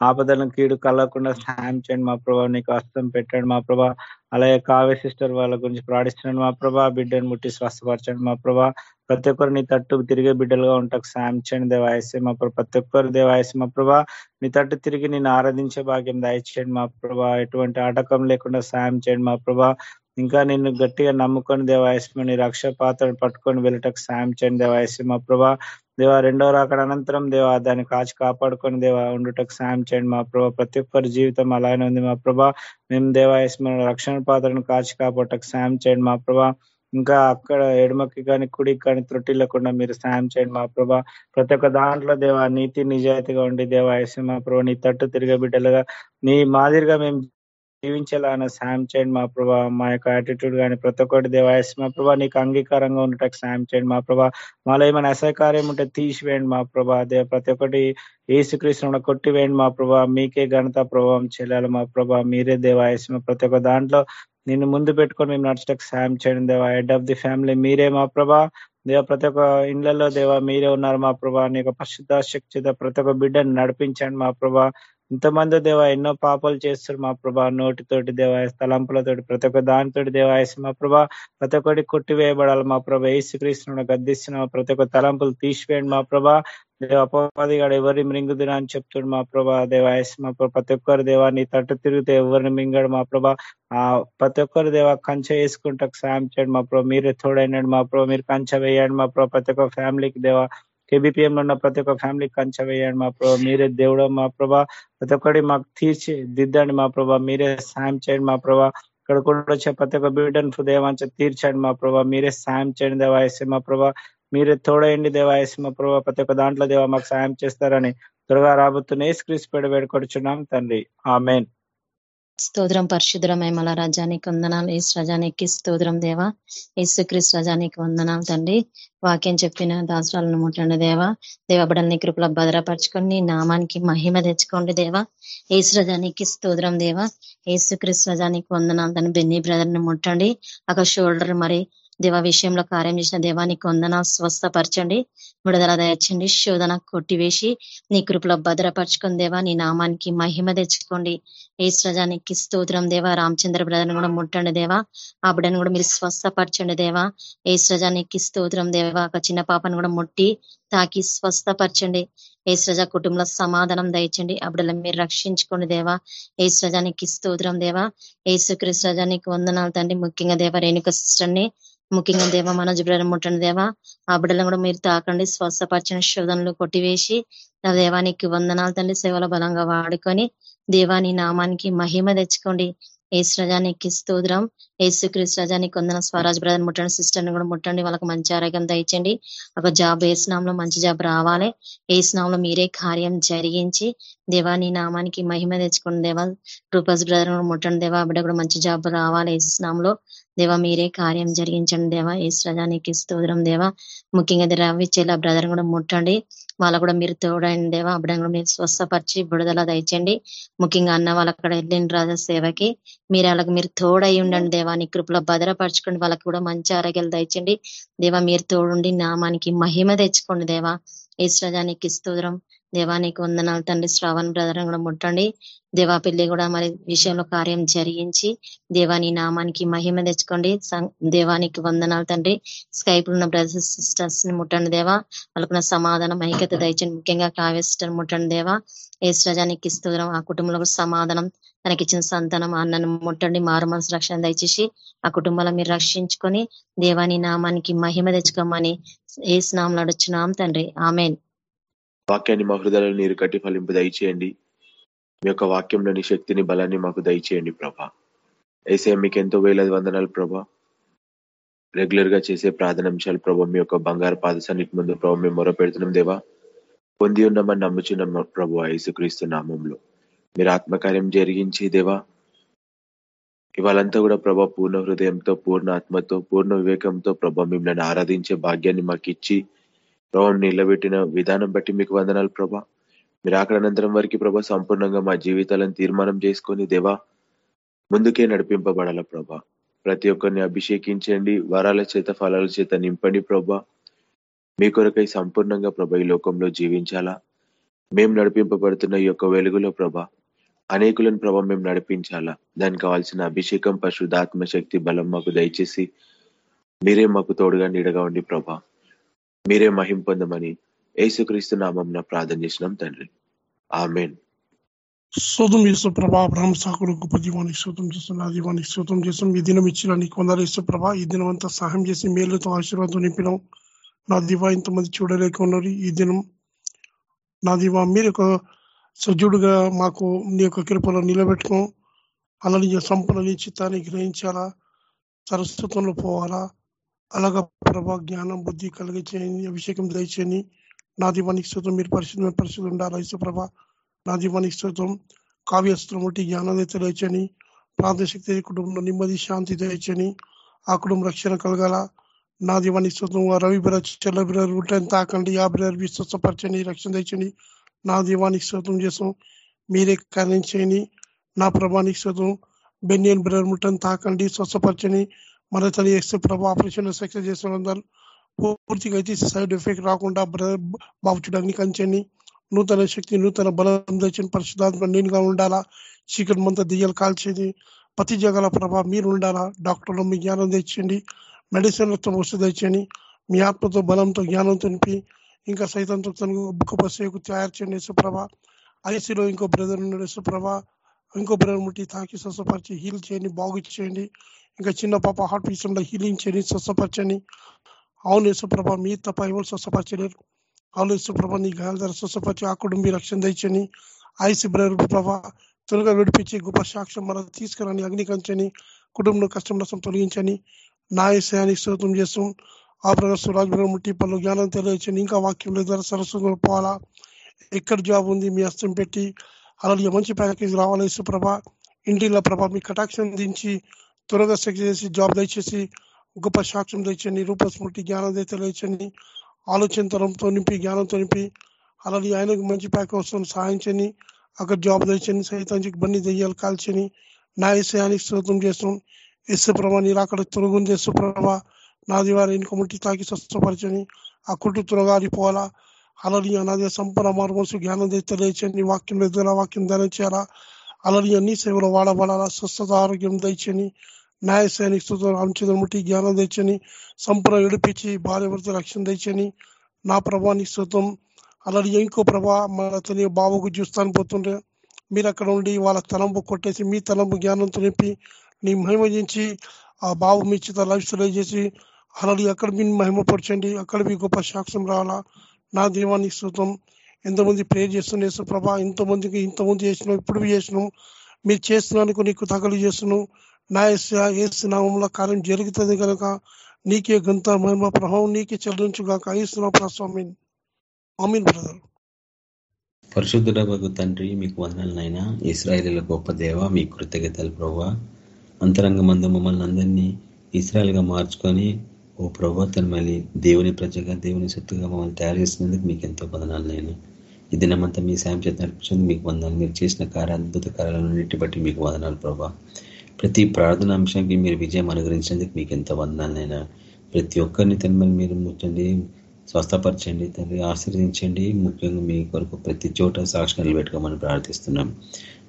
B: ఆపదలను కీడు కలగకుండా సాయం చేయండి మా ప్రభా నీకు హస్తం పెట్టండి మా ప్రభా. అలాగే కావ్య సిస్టర్ వాళ్ళ గురించి ప్రాణిస్తున్నాను మా ప్రభా బిడ్డను ముట్టి స్వస్థపరచండి మా ప్రభా. ప్రతి ఒక్కరు నీ తట్టు తిరిగే బిడ్డలుగా ఉంటాకు సాయం చేయండి దేవాయసే మా ప్రభా. ప్రతి ఒక్కరు దేవాయసే మా ప్రభా నీ తట్టు తిరిగి నేను ఆరాధించే భాగ్యం దయచేయండి మా ప్రభా. ఎటువంటి ఆటకం లేకుండా సాయం చేయండి మా ప్రభా. ఇంకా నిన్ను గట్టిగా నమ్ముకొని దేవాయస్మని రక్ష పాత్ర పట్టుకొని వెళ్ళటకు సాయం చేయండి దేవాయస్మ మా ప్రభా దేవ రెండో రాకడ అనంతరం దేవ దాన్ని కాచి కాపాడుకొని దేవ ఉండుటకు సాయం చేయండి మా ప్రభా. ప్రతి ఒక్కరి జీవితం అలానే ఉంది మా ప్రభా. మేము దేవాయస్మ రక్షణ పాత్రను కాచి కాపాడటకు సాయం చేయండి మా ప్రభా. ఇంకా అక్కడ ఎడమకి కానీ కుడికి కానీ త్రుటి లేకుండా మీరు సాయం చేయండి మా ప్రభా. ప్రతి ఒక్క దాంట్లో దేవ నీతి నిజాయితీగా ఉండి దేవాయస్మ మా ప్రభా నీ తట్టు తిరిగే బిడ్డలుగా నీ మాదిరిగా మేము జీవించేలాగా సాయం చేయండి మా ప్రభా. మా యొక్క యాటిట్యూడ్ కానీ ప్రతి ఒక్కటి దేవాయస్ మా ప్రభా నీకు అంగీకారంగా ఉండటకు సాయం చేయండి మా ప్రభా. మాలో ఏమైనా అసహకార్యం ఉంటే తీసివేయండి మా ప్రభా. దే ప్రతి ఒక్కటి ఏసుకృష్ణ కొట్టివేయండి మా ప్రభా. మీకే ఘనత ప్రభావం చెల్లాలి మా ప్రభా. మీరే దేవాయస్ ప్రతి ఒక్క దాంట్లో నిన్ను ముందు పెట్టుకొని మేము నడచటకు సాయం చేయండి దేవా. హెడ్ ఆఫ్ ది ఫ్యామిలీ మీరే మా ప్రభా. దేవ ప్రతి ఒక్క ఇండ్లలో దేవా మీరే ఉన్నారు మా ప్రభా. నీ యొక్క పరిశుద్ధ శక్తి ప్రతి ఒక్క బిడ్డని నడిపించండి మా ప్రభా. ఇంతమంది దేవ ఎన్నో పాపాలు చేస్తారు మా ప్రభా నోటితోటి దేవాయ స్థలంపులతోటి ప్రతి ఒక్క దానితోటి దేవాయస మా ప్రభా ప్రతి ఒక్కటి కొట్టివేయబడాలి మా ప్రభా ఏసుక్రీస్తున్న గద్దిస్తున్న ప్రతి ఒక్క తలంపులు తీసివేయండి మా ప్రభా దేవ అపవాదిగాడు ఎవరిని మింగుదురా అని చెప్తుడు మా ప్రభా దేవాయస్ మా ప్రభా ప్రతి ఒక్కరు దేవా నీ తట్టు తిరిగితే ఎవరిని మింగడు మా ప్రభా ఆ ప్రతి ఒక్కరు దేవా కంచె వేసుకుంటా సాయం చేయండి మా ప్రభా మీరే తోడైనాడు మా ప్రభా మీరు కంచె వేయండి మా ప్రభా ప్రతి ఒక్క ఫ్యామిలీకి దేవా కేబిపిఎం లో ఉన్న ప్రతి ఒక్క ఫ్యామిలీ కంచె వేయండి మా ప్రభా. మీరే దేవుడు మా ప్రభా. ప్రతి ఒక్కటి మాకు తీర్చి దిద్దండి మా ప్రభా. మీరే సాయం చేయండి మా ప్రభా. ఇక్కడ కూడా వచ్చే ప్రతి ఒక్క బిడ్డను దేవాంచ తీర్చండి మా ప్రభా. మీరే సాయం చేయండి దేవాయసి మా ప్రభా. మీరే తోడయండి దేవాయసి మా ప్రభా. ప్రతి ఒక్క దాంట్లో దేవా మాకు సాయం చేస్తారని త్వరగా రాబోతున్న స్క్రీస్ పెడ వేడుకొడుచున్నాం తండ్రి. ఆ మెయిన్
H: స్తోత్రం పరిశుద్రమై మల రజానికి వందనాలు. ఈ రజానికి స్తోత్రం దేవా. యేసుక్రీస్ రజానికి వందనాలు తండ్రి. వాక్యం చెప్పిన దాసరాలను ముట్టండి దేవా. దేవబడల్ని కృపలో భద్రపరచుకొని నీ నామానికి మహిమ తెచ్చుకోండి దేవా. ఏసు రజానికి స్తోత్రం దేవా. ఏసుక్రీస్ రజానికి వందనాలు తను బెన్నీ బ్రదర్ని ముట్టండి. ఒక షోల్డర్ మరి దేవ విషయంలో కార్యం చేసిన దేవానికి వందన స్వస్థపరచండి. విడుదల దయచండి శోధన కొట్టివేసి నీ కృపలో భద్రపరచుకుని దేవా నీ నామానికి మహిమ తెచ్చుకోండి. ఏ స్రజానికి స్తోత్రం దేవా. రామచంద్ర బ్రదర్ని కూడా ముట్టండి దేవా. ఆ బిడ్డను కూడా మీరు స్వస్థపరచండి దేవా. ఏ స్రజానికి స్తోత్రం దేవా. ఒక చిన్న పాపను కూడా ముట్టి తాకి స్వస్థపరచండి. ఏ స్రజ కుటుంబంలో సమాధానం దయచండి ఆ మీరు రక్షించుకోండి దేవా. ఏ స్రజానికి స్తోత్రం దేవా. ఏసుక్రీస్తు రజానికి వందనాలు తండ్రి. ముఖ్యంగా దేవ రేణుక సిస్టర్ని ముఖ్యంగా దేవ మనోజ్ బ్రదర్ ముట్టండి దేవా ఆ బిడ్డలను కూడా మీరు తాకండి స్వస్థపరిచిన శోధనలు కొట్టివేసి నా దేవానికి వందనాలు తండ్రి సేవల బలంగా వాడుకొని దేవాని నామానికి మహిమ తెచ్చుకోండి. ఏసు రజానికి ఏసు ఏసుక్రీస్తు రజానికి వందన స్వరాజ్ బ్రదర్ ముట్టండి సిస్టర్ని కూడా ముట్టండి. వాళ్ళకి మంచి ఆరోగ్యం దయచండి ఒక జాబ్ ఏసునాంలో మంచి జాబ్ రావాలి. ఏసునాంలో మీరే కార్యం జరిగించి దేవాని నామానికి మహిమ తెచ్చుకోండి దేవా రూపస్ బ్రదర్ కూడా ముట్టండి దేవా. అప్పుడే కూడా మంచి జాబ్ రావాలి ఏసునాంలో దేవా మీరే కార్యం జరిగించండి దేవా. ఏసు రజానికి స్తోత్రం దేవా. ముఖ్యంగా రవి చెల్ల బ్రదర్ కూడా ముట్టండి. వాళ్ళ కూడా మీరు తోడండి దేవా. అప్పుడే కూడా మీరు స్వస్థపరిచి బుడదల దయచండి. ముఖ్యంగా అన్న వాళ్ళు అక్కడ వెళ్ళిన రాజా సేవకి మీరు వాళ్ళకి మీరు తోడై ఉండండి దేవా. నీ కృపలో భద్రపరచుకోండి. వాళ్ళకి కూడా మంచి ఆరోగ్యాలు దయచండి. దేవా మీరు తోడుండి నామానికి మహిమ తెచ్చుకోండి దేవా. ఈ సృజానికి స్తోత్రం. దేవానికి వందనాలు తండ్రి శ్రావణ బ్రదర్ కూడా ముట్టండి. దేవా పెళ్ళి కూడా మరి విషయంలో కార్యం జరిగించి దేవాని నామానికి మహిమ తెచ్చుకోండి. దేవానికి వందనాలు తండ్రి. స్కైప్ ఉన్న బ్రదర్స్ సిస్టర్స్ని ముట్టండి దేవా. వాళ్ళకున్న సమాధానం ఐక్యత దయచండి ముఖ్యంగా కావ్య సిస్టర్ ముట్టండి దేవా. ఏ స్రజానికి స్తోత్రం. ఆ కుటుంబంలో సమాధానం తనకిచ్చిన సంతానం అన్నను ముట్టండి. మారు మనసు రక్షణ దయచేసి ఆ కుటుంబాలను మీరు రక్షించుకొని దేవాని నామానికి మహిమ తెచ్చుకోమని ఏ స్నామం నడుచున్నాం తండ్రి. ఆమెన్.
A: వాక్యాన్ని మా హృదయాలను నీరు కట్టి ఫలింపు దయచేయండి. మీ యొక్క వాక్యంలోని శక్తిని బలాన్ని మాకు దయచేయండి ప్రభా. ఏసే మీకు ఎంతో వేలాది వందనాలు ప్రభా. రెగ్యులర్గా చేసే ప్రార్థనాంశాలు ప్రభా మీ యొక్క బంగారు పాద ముందు ప్రభావ మేము మొర పెడుతున్నాం దేవా. పొంది ఉన్నామని నమ్ముచున్నాం ప్రభు యేసుక్రీస్తు నామంలో. మీరు ఆత్మకార్యం జరిగించి దేవా ఇవాళంతా కూడా ప్రభా పూర్ణ హృదయంతో పూర్ణ ఆత్మతో పూర్ణ వివేకంతో ప్రభా మిమ్మల్ని ఆరాధించే భాగ్యాన్ని మాకు ఇచ్చి ప్రభావం నిలబెట్టిన విధానం బట్టి మీకు వందనాలు ప్రభా. మీరు అక్కడ అనంతరం వరకు ప్రభా సంపూర్ణంగా మా జీవితాలను తీర్మానం చేసుకొని దేవా ముందుకే నడిపింపబడాల ప్రభా. ప్రతి ఒక్కరిని అభిషేకించండి వరాల చేత ఫలాల చేత నింపండి ప్రభా. మీ కొరకై సంపూర్ణంగా ప్రభ ఈ లోకంలో జీవించాలా. మేము నడిపింపబడుతున్న ఈ యొక్క వెలుగులో ప్రభ అనేకులను ప్రభ మేము నడిపించాలా. దానికి కావాల్సిన అభిషేకం పరిశుద్ధాత్మ శక్తి బలం మాకు దయచేసి మీరే మాకు తోడుగా నీడగా ఉండి ప్రభా. మీరే మహిం పొందమని యేసుక్రీస్తు నామం ప్రార్థన చేసినాం తండ్రి. ఆమెన్.
I: శోతం చేస్తూ ప్రభా బ్రహ్మ సాకుడు గొప్ప దీవానికి శోతం చేస్తున్న దీవానికి శోతం చేస్తాం. ఈ దినం ఇచ్చిన నీకు వందలు ఇస్తూ ప్రభా ఈ దినం అంతా సహాయం చేసి మేలుతో ఆశీర్వాదం నింపినాం. నా దివా ఇంతమంది చూడలేక ఉన్నారు ఈ దినం నా దివా మీరు ఒక సజ్జుడుగా మాకు నీ యొక్క కృపలో నిలబెట్టుకో. అలా నీ సంపద నీ చిత్తాన్ని గ్రహించాలా? సరస్వతంలో పోవాలా? అలాగా ప్రభా జ్ఞానం బుద్ధి కలిగించేయండి అభిషేకం దయచేయండి నా దీవానికి స్థుతం మీరు పరిశుద్ధమైన పరిస్థితులు ఉండాలి ఇసు ప్రభ? నా దీవానికి స్థుతం కావ్యస్త్రం వంటి జ్ఞానం తెలియచని ప్రాంతశక్తి కుటుంబంలో నెమ్మది శాంతి దయచని ఆ కుటుంబం రక్షణ కలగాల. నా దీవానికి స్థుతం రవి బిర చెల్ల బిర ఉంటాయని తాకండి. ఆ బిర స్వస్థపరచని రక్షణ తెచ్చని నా దీవానికి స్థుతం చేసాం మీరే కార్యం నా ప్రభానికి స్థుతం బెన్యన్ బ్రదర్ ముట్టని తాకండి స్వస్థపరచని మన తన ఎక్స్ ప్రభు ఆపరేషన్ సక్సెస్ చేసిన పూర్తిగా అయితే సైడ్ ఎఫెక్ట్ రాకుండా బాబు చూడడానికి కంచండి నూతన శక్తి నూతన బలం తెచ్చిన పరిశుధాత్మ నేనుగా ఉండాలా? చీకటి మంత దియ్యలు కాల్చేది. ప్రతి జగల ప్రభా మీరు ఉండాలా? డాక్టర్లు మీ జ్ఞానం తెచ్చండి మెడిసిన్లతో వస్తు తెచ్చండి మీ ఆత్మతో బలంతో జ్ఞానం నింపి ఇంకా సైతంతో గొప్ప సేవకు తయారు చేయండి యశుప్రభ ఐసీలో ఇంకో బ్రదర్ ఉన్నాడు యశుప్రభ ఇంకో బ్రదర్ ముట్టి తాకి స్వస్థపరిచి హీల్ చేయండి బాగు చేయండి. ఇంకా చిన్న పాప హార్ట్ విషయంలో హీలింగ్ చేయండి స్వస్థపరచండి. అవును యశుప్రభ మీ తప్ప ఎవరు స్వస్థపరచలేరు. అవును యశుప్రభ నీ గాయాల ద్వారా స్వస్థపరిచి ఆ కుటుంబీ రక్షణ తెచ్చని ఐసి బ్రదర్ ప్రభ త్వరగా విడిపించి గొప్ప సాక్ష్యం మన తీసుకురాని అగ్నికంచని కుటుంబంలో కష్టం నష్టం తొలగించని నా విషయానికి స్తోత్రం చేస్తాం ఆ ప్రకారం సురాజ్ ముట్టి పనులు జ్ఞానం తెలియచని ఇంకా వాక్యం ద్వారా సరస్వతం పోవాలా? ఎక్కడ జాబ్ ఉంది? మీ హస్తం పెట్టి అలాగే మంచి ప్యాకేజ్ రావాలి సుప్రభ ఇంటిలో ప్రభ మీ కటాక్షం దించి త్వరగా సెక్ చేసి జాబ్ దయచేసి గొప్ప సాక్ష్యం తెచ్చండి రూపస్మృతి జ్ఞానం తెచ్చండి ఆలోచన తరంతో నింపి జ్ఞానంతో నింపి అలాగే ఆయనకు మంచి ప్యాక్ కోసం సహాయించని అక్కడ జాబ్ తెచ్చని సైతానికి బండి దెయ్యాలు కాల్చని నా విషయానికి శ్రోతం చేస్తాం ఎస్సు ప్రభ నీరు అక్కడ తొలగుంది ఎస్సు ప్రభ నాది వారి ఇంకొకటి తాకి స్వస్థపరచని ఆ కుట్టు త్వరగా ఆడిపోవాలా అలాని నాది సంపన్న మార్మోసు జ్ఞానం తెలియచని వాక్యం ఎదుర వాక్యం ధరించారా అలాని అన్ని సేవలు వాడబడాలా? స్వస్థత ఆరోగ్యం దయచని సైనిక స్థుతం ముట్టి జ్ఞానం తెచ్చని సంపూర్ణ విడిపించి భార్య భర్త రక్షణ తెచ్చని నా ప్రభానికి స్థుతం అలాగే ఇంకో ప్రభా మన తెలియ బాబుకు చూస్తాను పోతుండే మీరు అక్కడ ఉండి వాళ్ళ తలంపు కొట్టేసి మీ తలంపు జ్ఞానంతో నింపి నీ మహిమ చేసి ఆ బాబు మీ చేత లైఫ్ స్టైల్ చేసి అలాగే అక్కడ మీ మహిమపరచండి అక్కడ మీ గొప్ప సాక్ష్యం రావాలా? నా దీవానికి స్థుతం ఎంతమంది ప్రేర్ చేస్తున్న ప్రభా? ఇంతమందికి ఇంతమంది చేసినాం ఇప్పుడు చేసినాం. మీరు చేస్తున్నానికి నీకు తగలు చేస్తున్నాం. నా నామంలో కార్యం జరుగుతుంది కనుక నీకే గంత మహిమ ప్రభావం నీకే చెల్లించుగాక. ఏస్తున్నాం ప్రస్వామి ఆమీన్. బ్రదర్.
J: పరిశుద్ధుడ తండ్రి మీకు వందలనైనా ఇస్రాయలీల గొప్ప దేవ మీ కృతజ్ఞతలు ప్రభావ. అంతరంగ మందు మమ్మల్ని అందరినీ గా మార్చుకొని ఓ ప్రభా తను మళ్ళీ దేవుని ప్రజగా దేవుని సొత్తుగా మమ్మల్ని తయారు చేసినందుకు మీకు ఎంతో బదనాలు నేను ఈ దినమంతా మీ సాయం చేత నడిపించింది మీకు వందనాలు. మీరు చేసిన కార్య అద్భుత కార్యాలన్నిటి బట్టి మీకు వందనాలు ప్రభా. ప్రతి ప్రార్థన అంశానికి మీరు విజయం అనుగ్రహించినందుకు మీకు ఎంతో వందనాలైనా ప్రతి ఒక్కరిని తనమని మీరు ముట్టండి స్వస్థపరచండి తండ్రి ఆశీర్వదించండి. ముఖ్యంగా మీ కొరకు ప్రతి చోట సాక్షి నిలబెట్టుకోమని ప్రార్థిస్తున్నాం.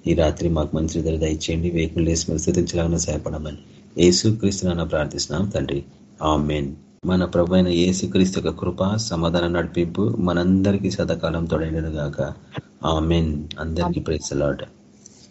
J: ఈ రాత్రి మాకు మంచి ధర దయచేయండి. వేకులు లేసి మీరు స్థితించలాగా సహాయపడమని ఏసు క్రీస్తున్నా ప్రార్థిస్తున్నాం తండ్రి. ఆ మెయిన్ మన ప్రభు అయిన ఏసుక్రీస్తు యొక్క కృప సమాధానం నడిపింపు మనందరికీ సదాకాలం తొడైనను గాక. ఆ మెయిన్ అందరికీ ప్రేసలాట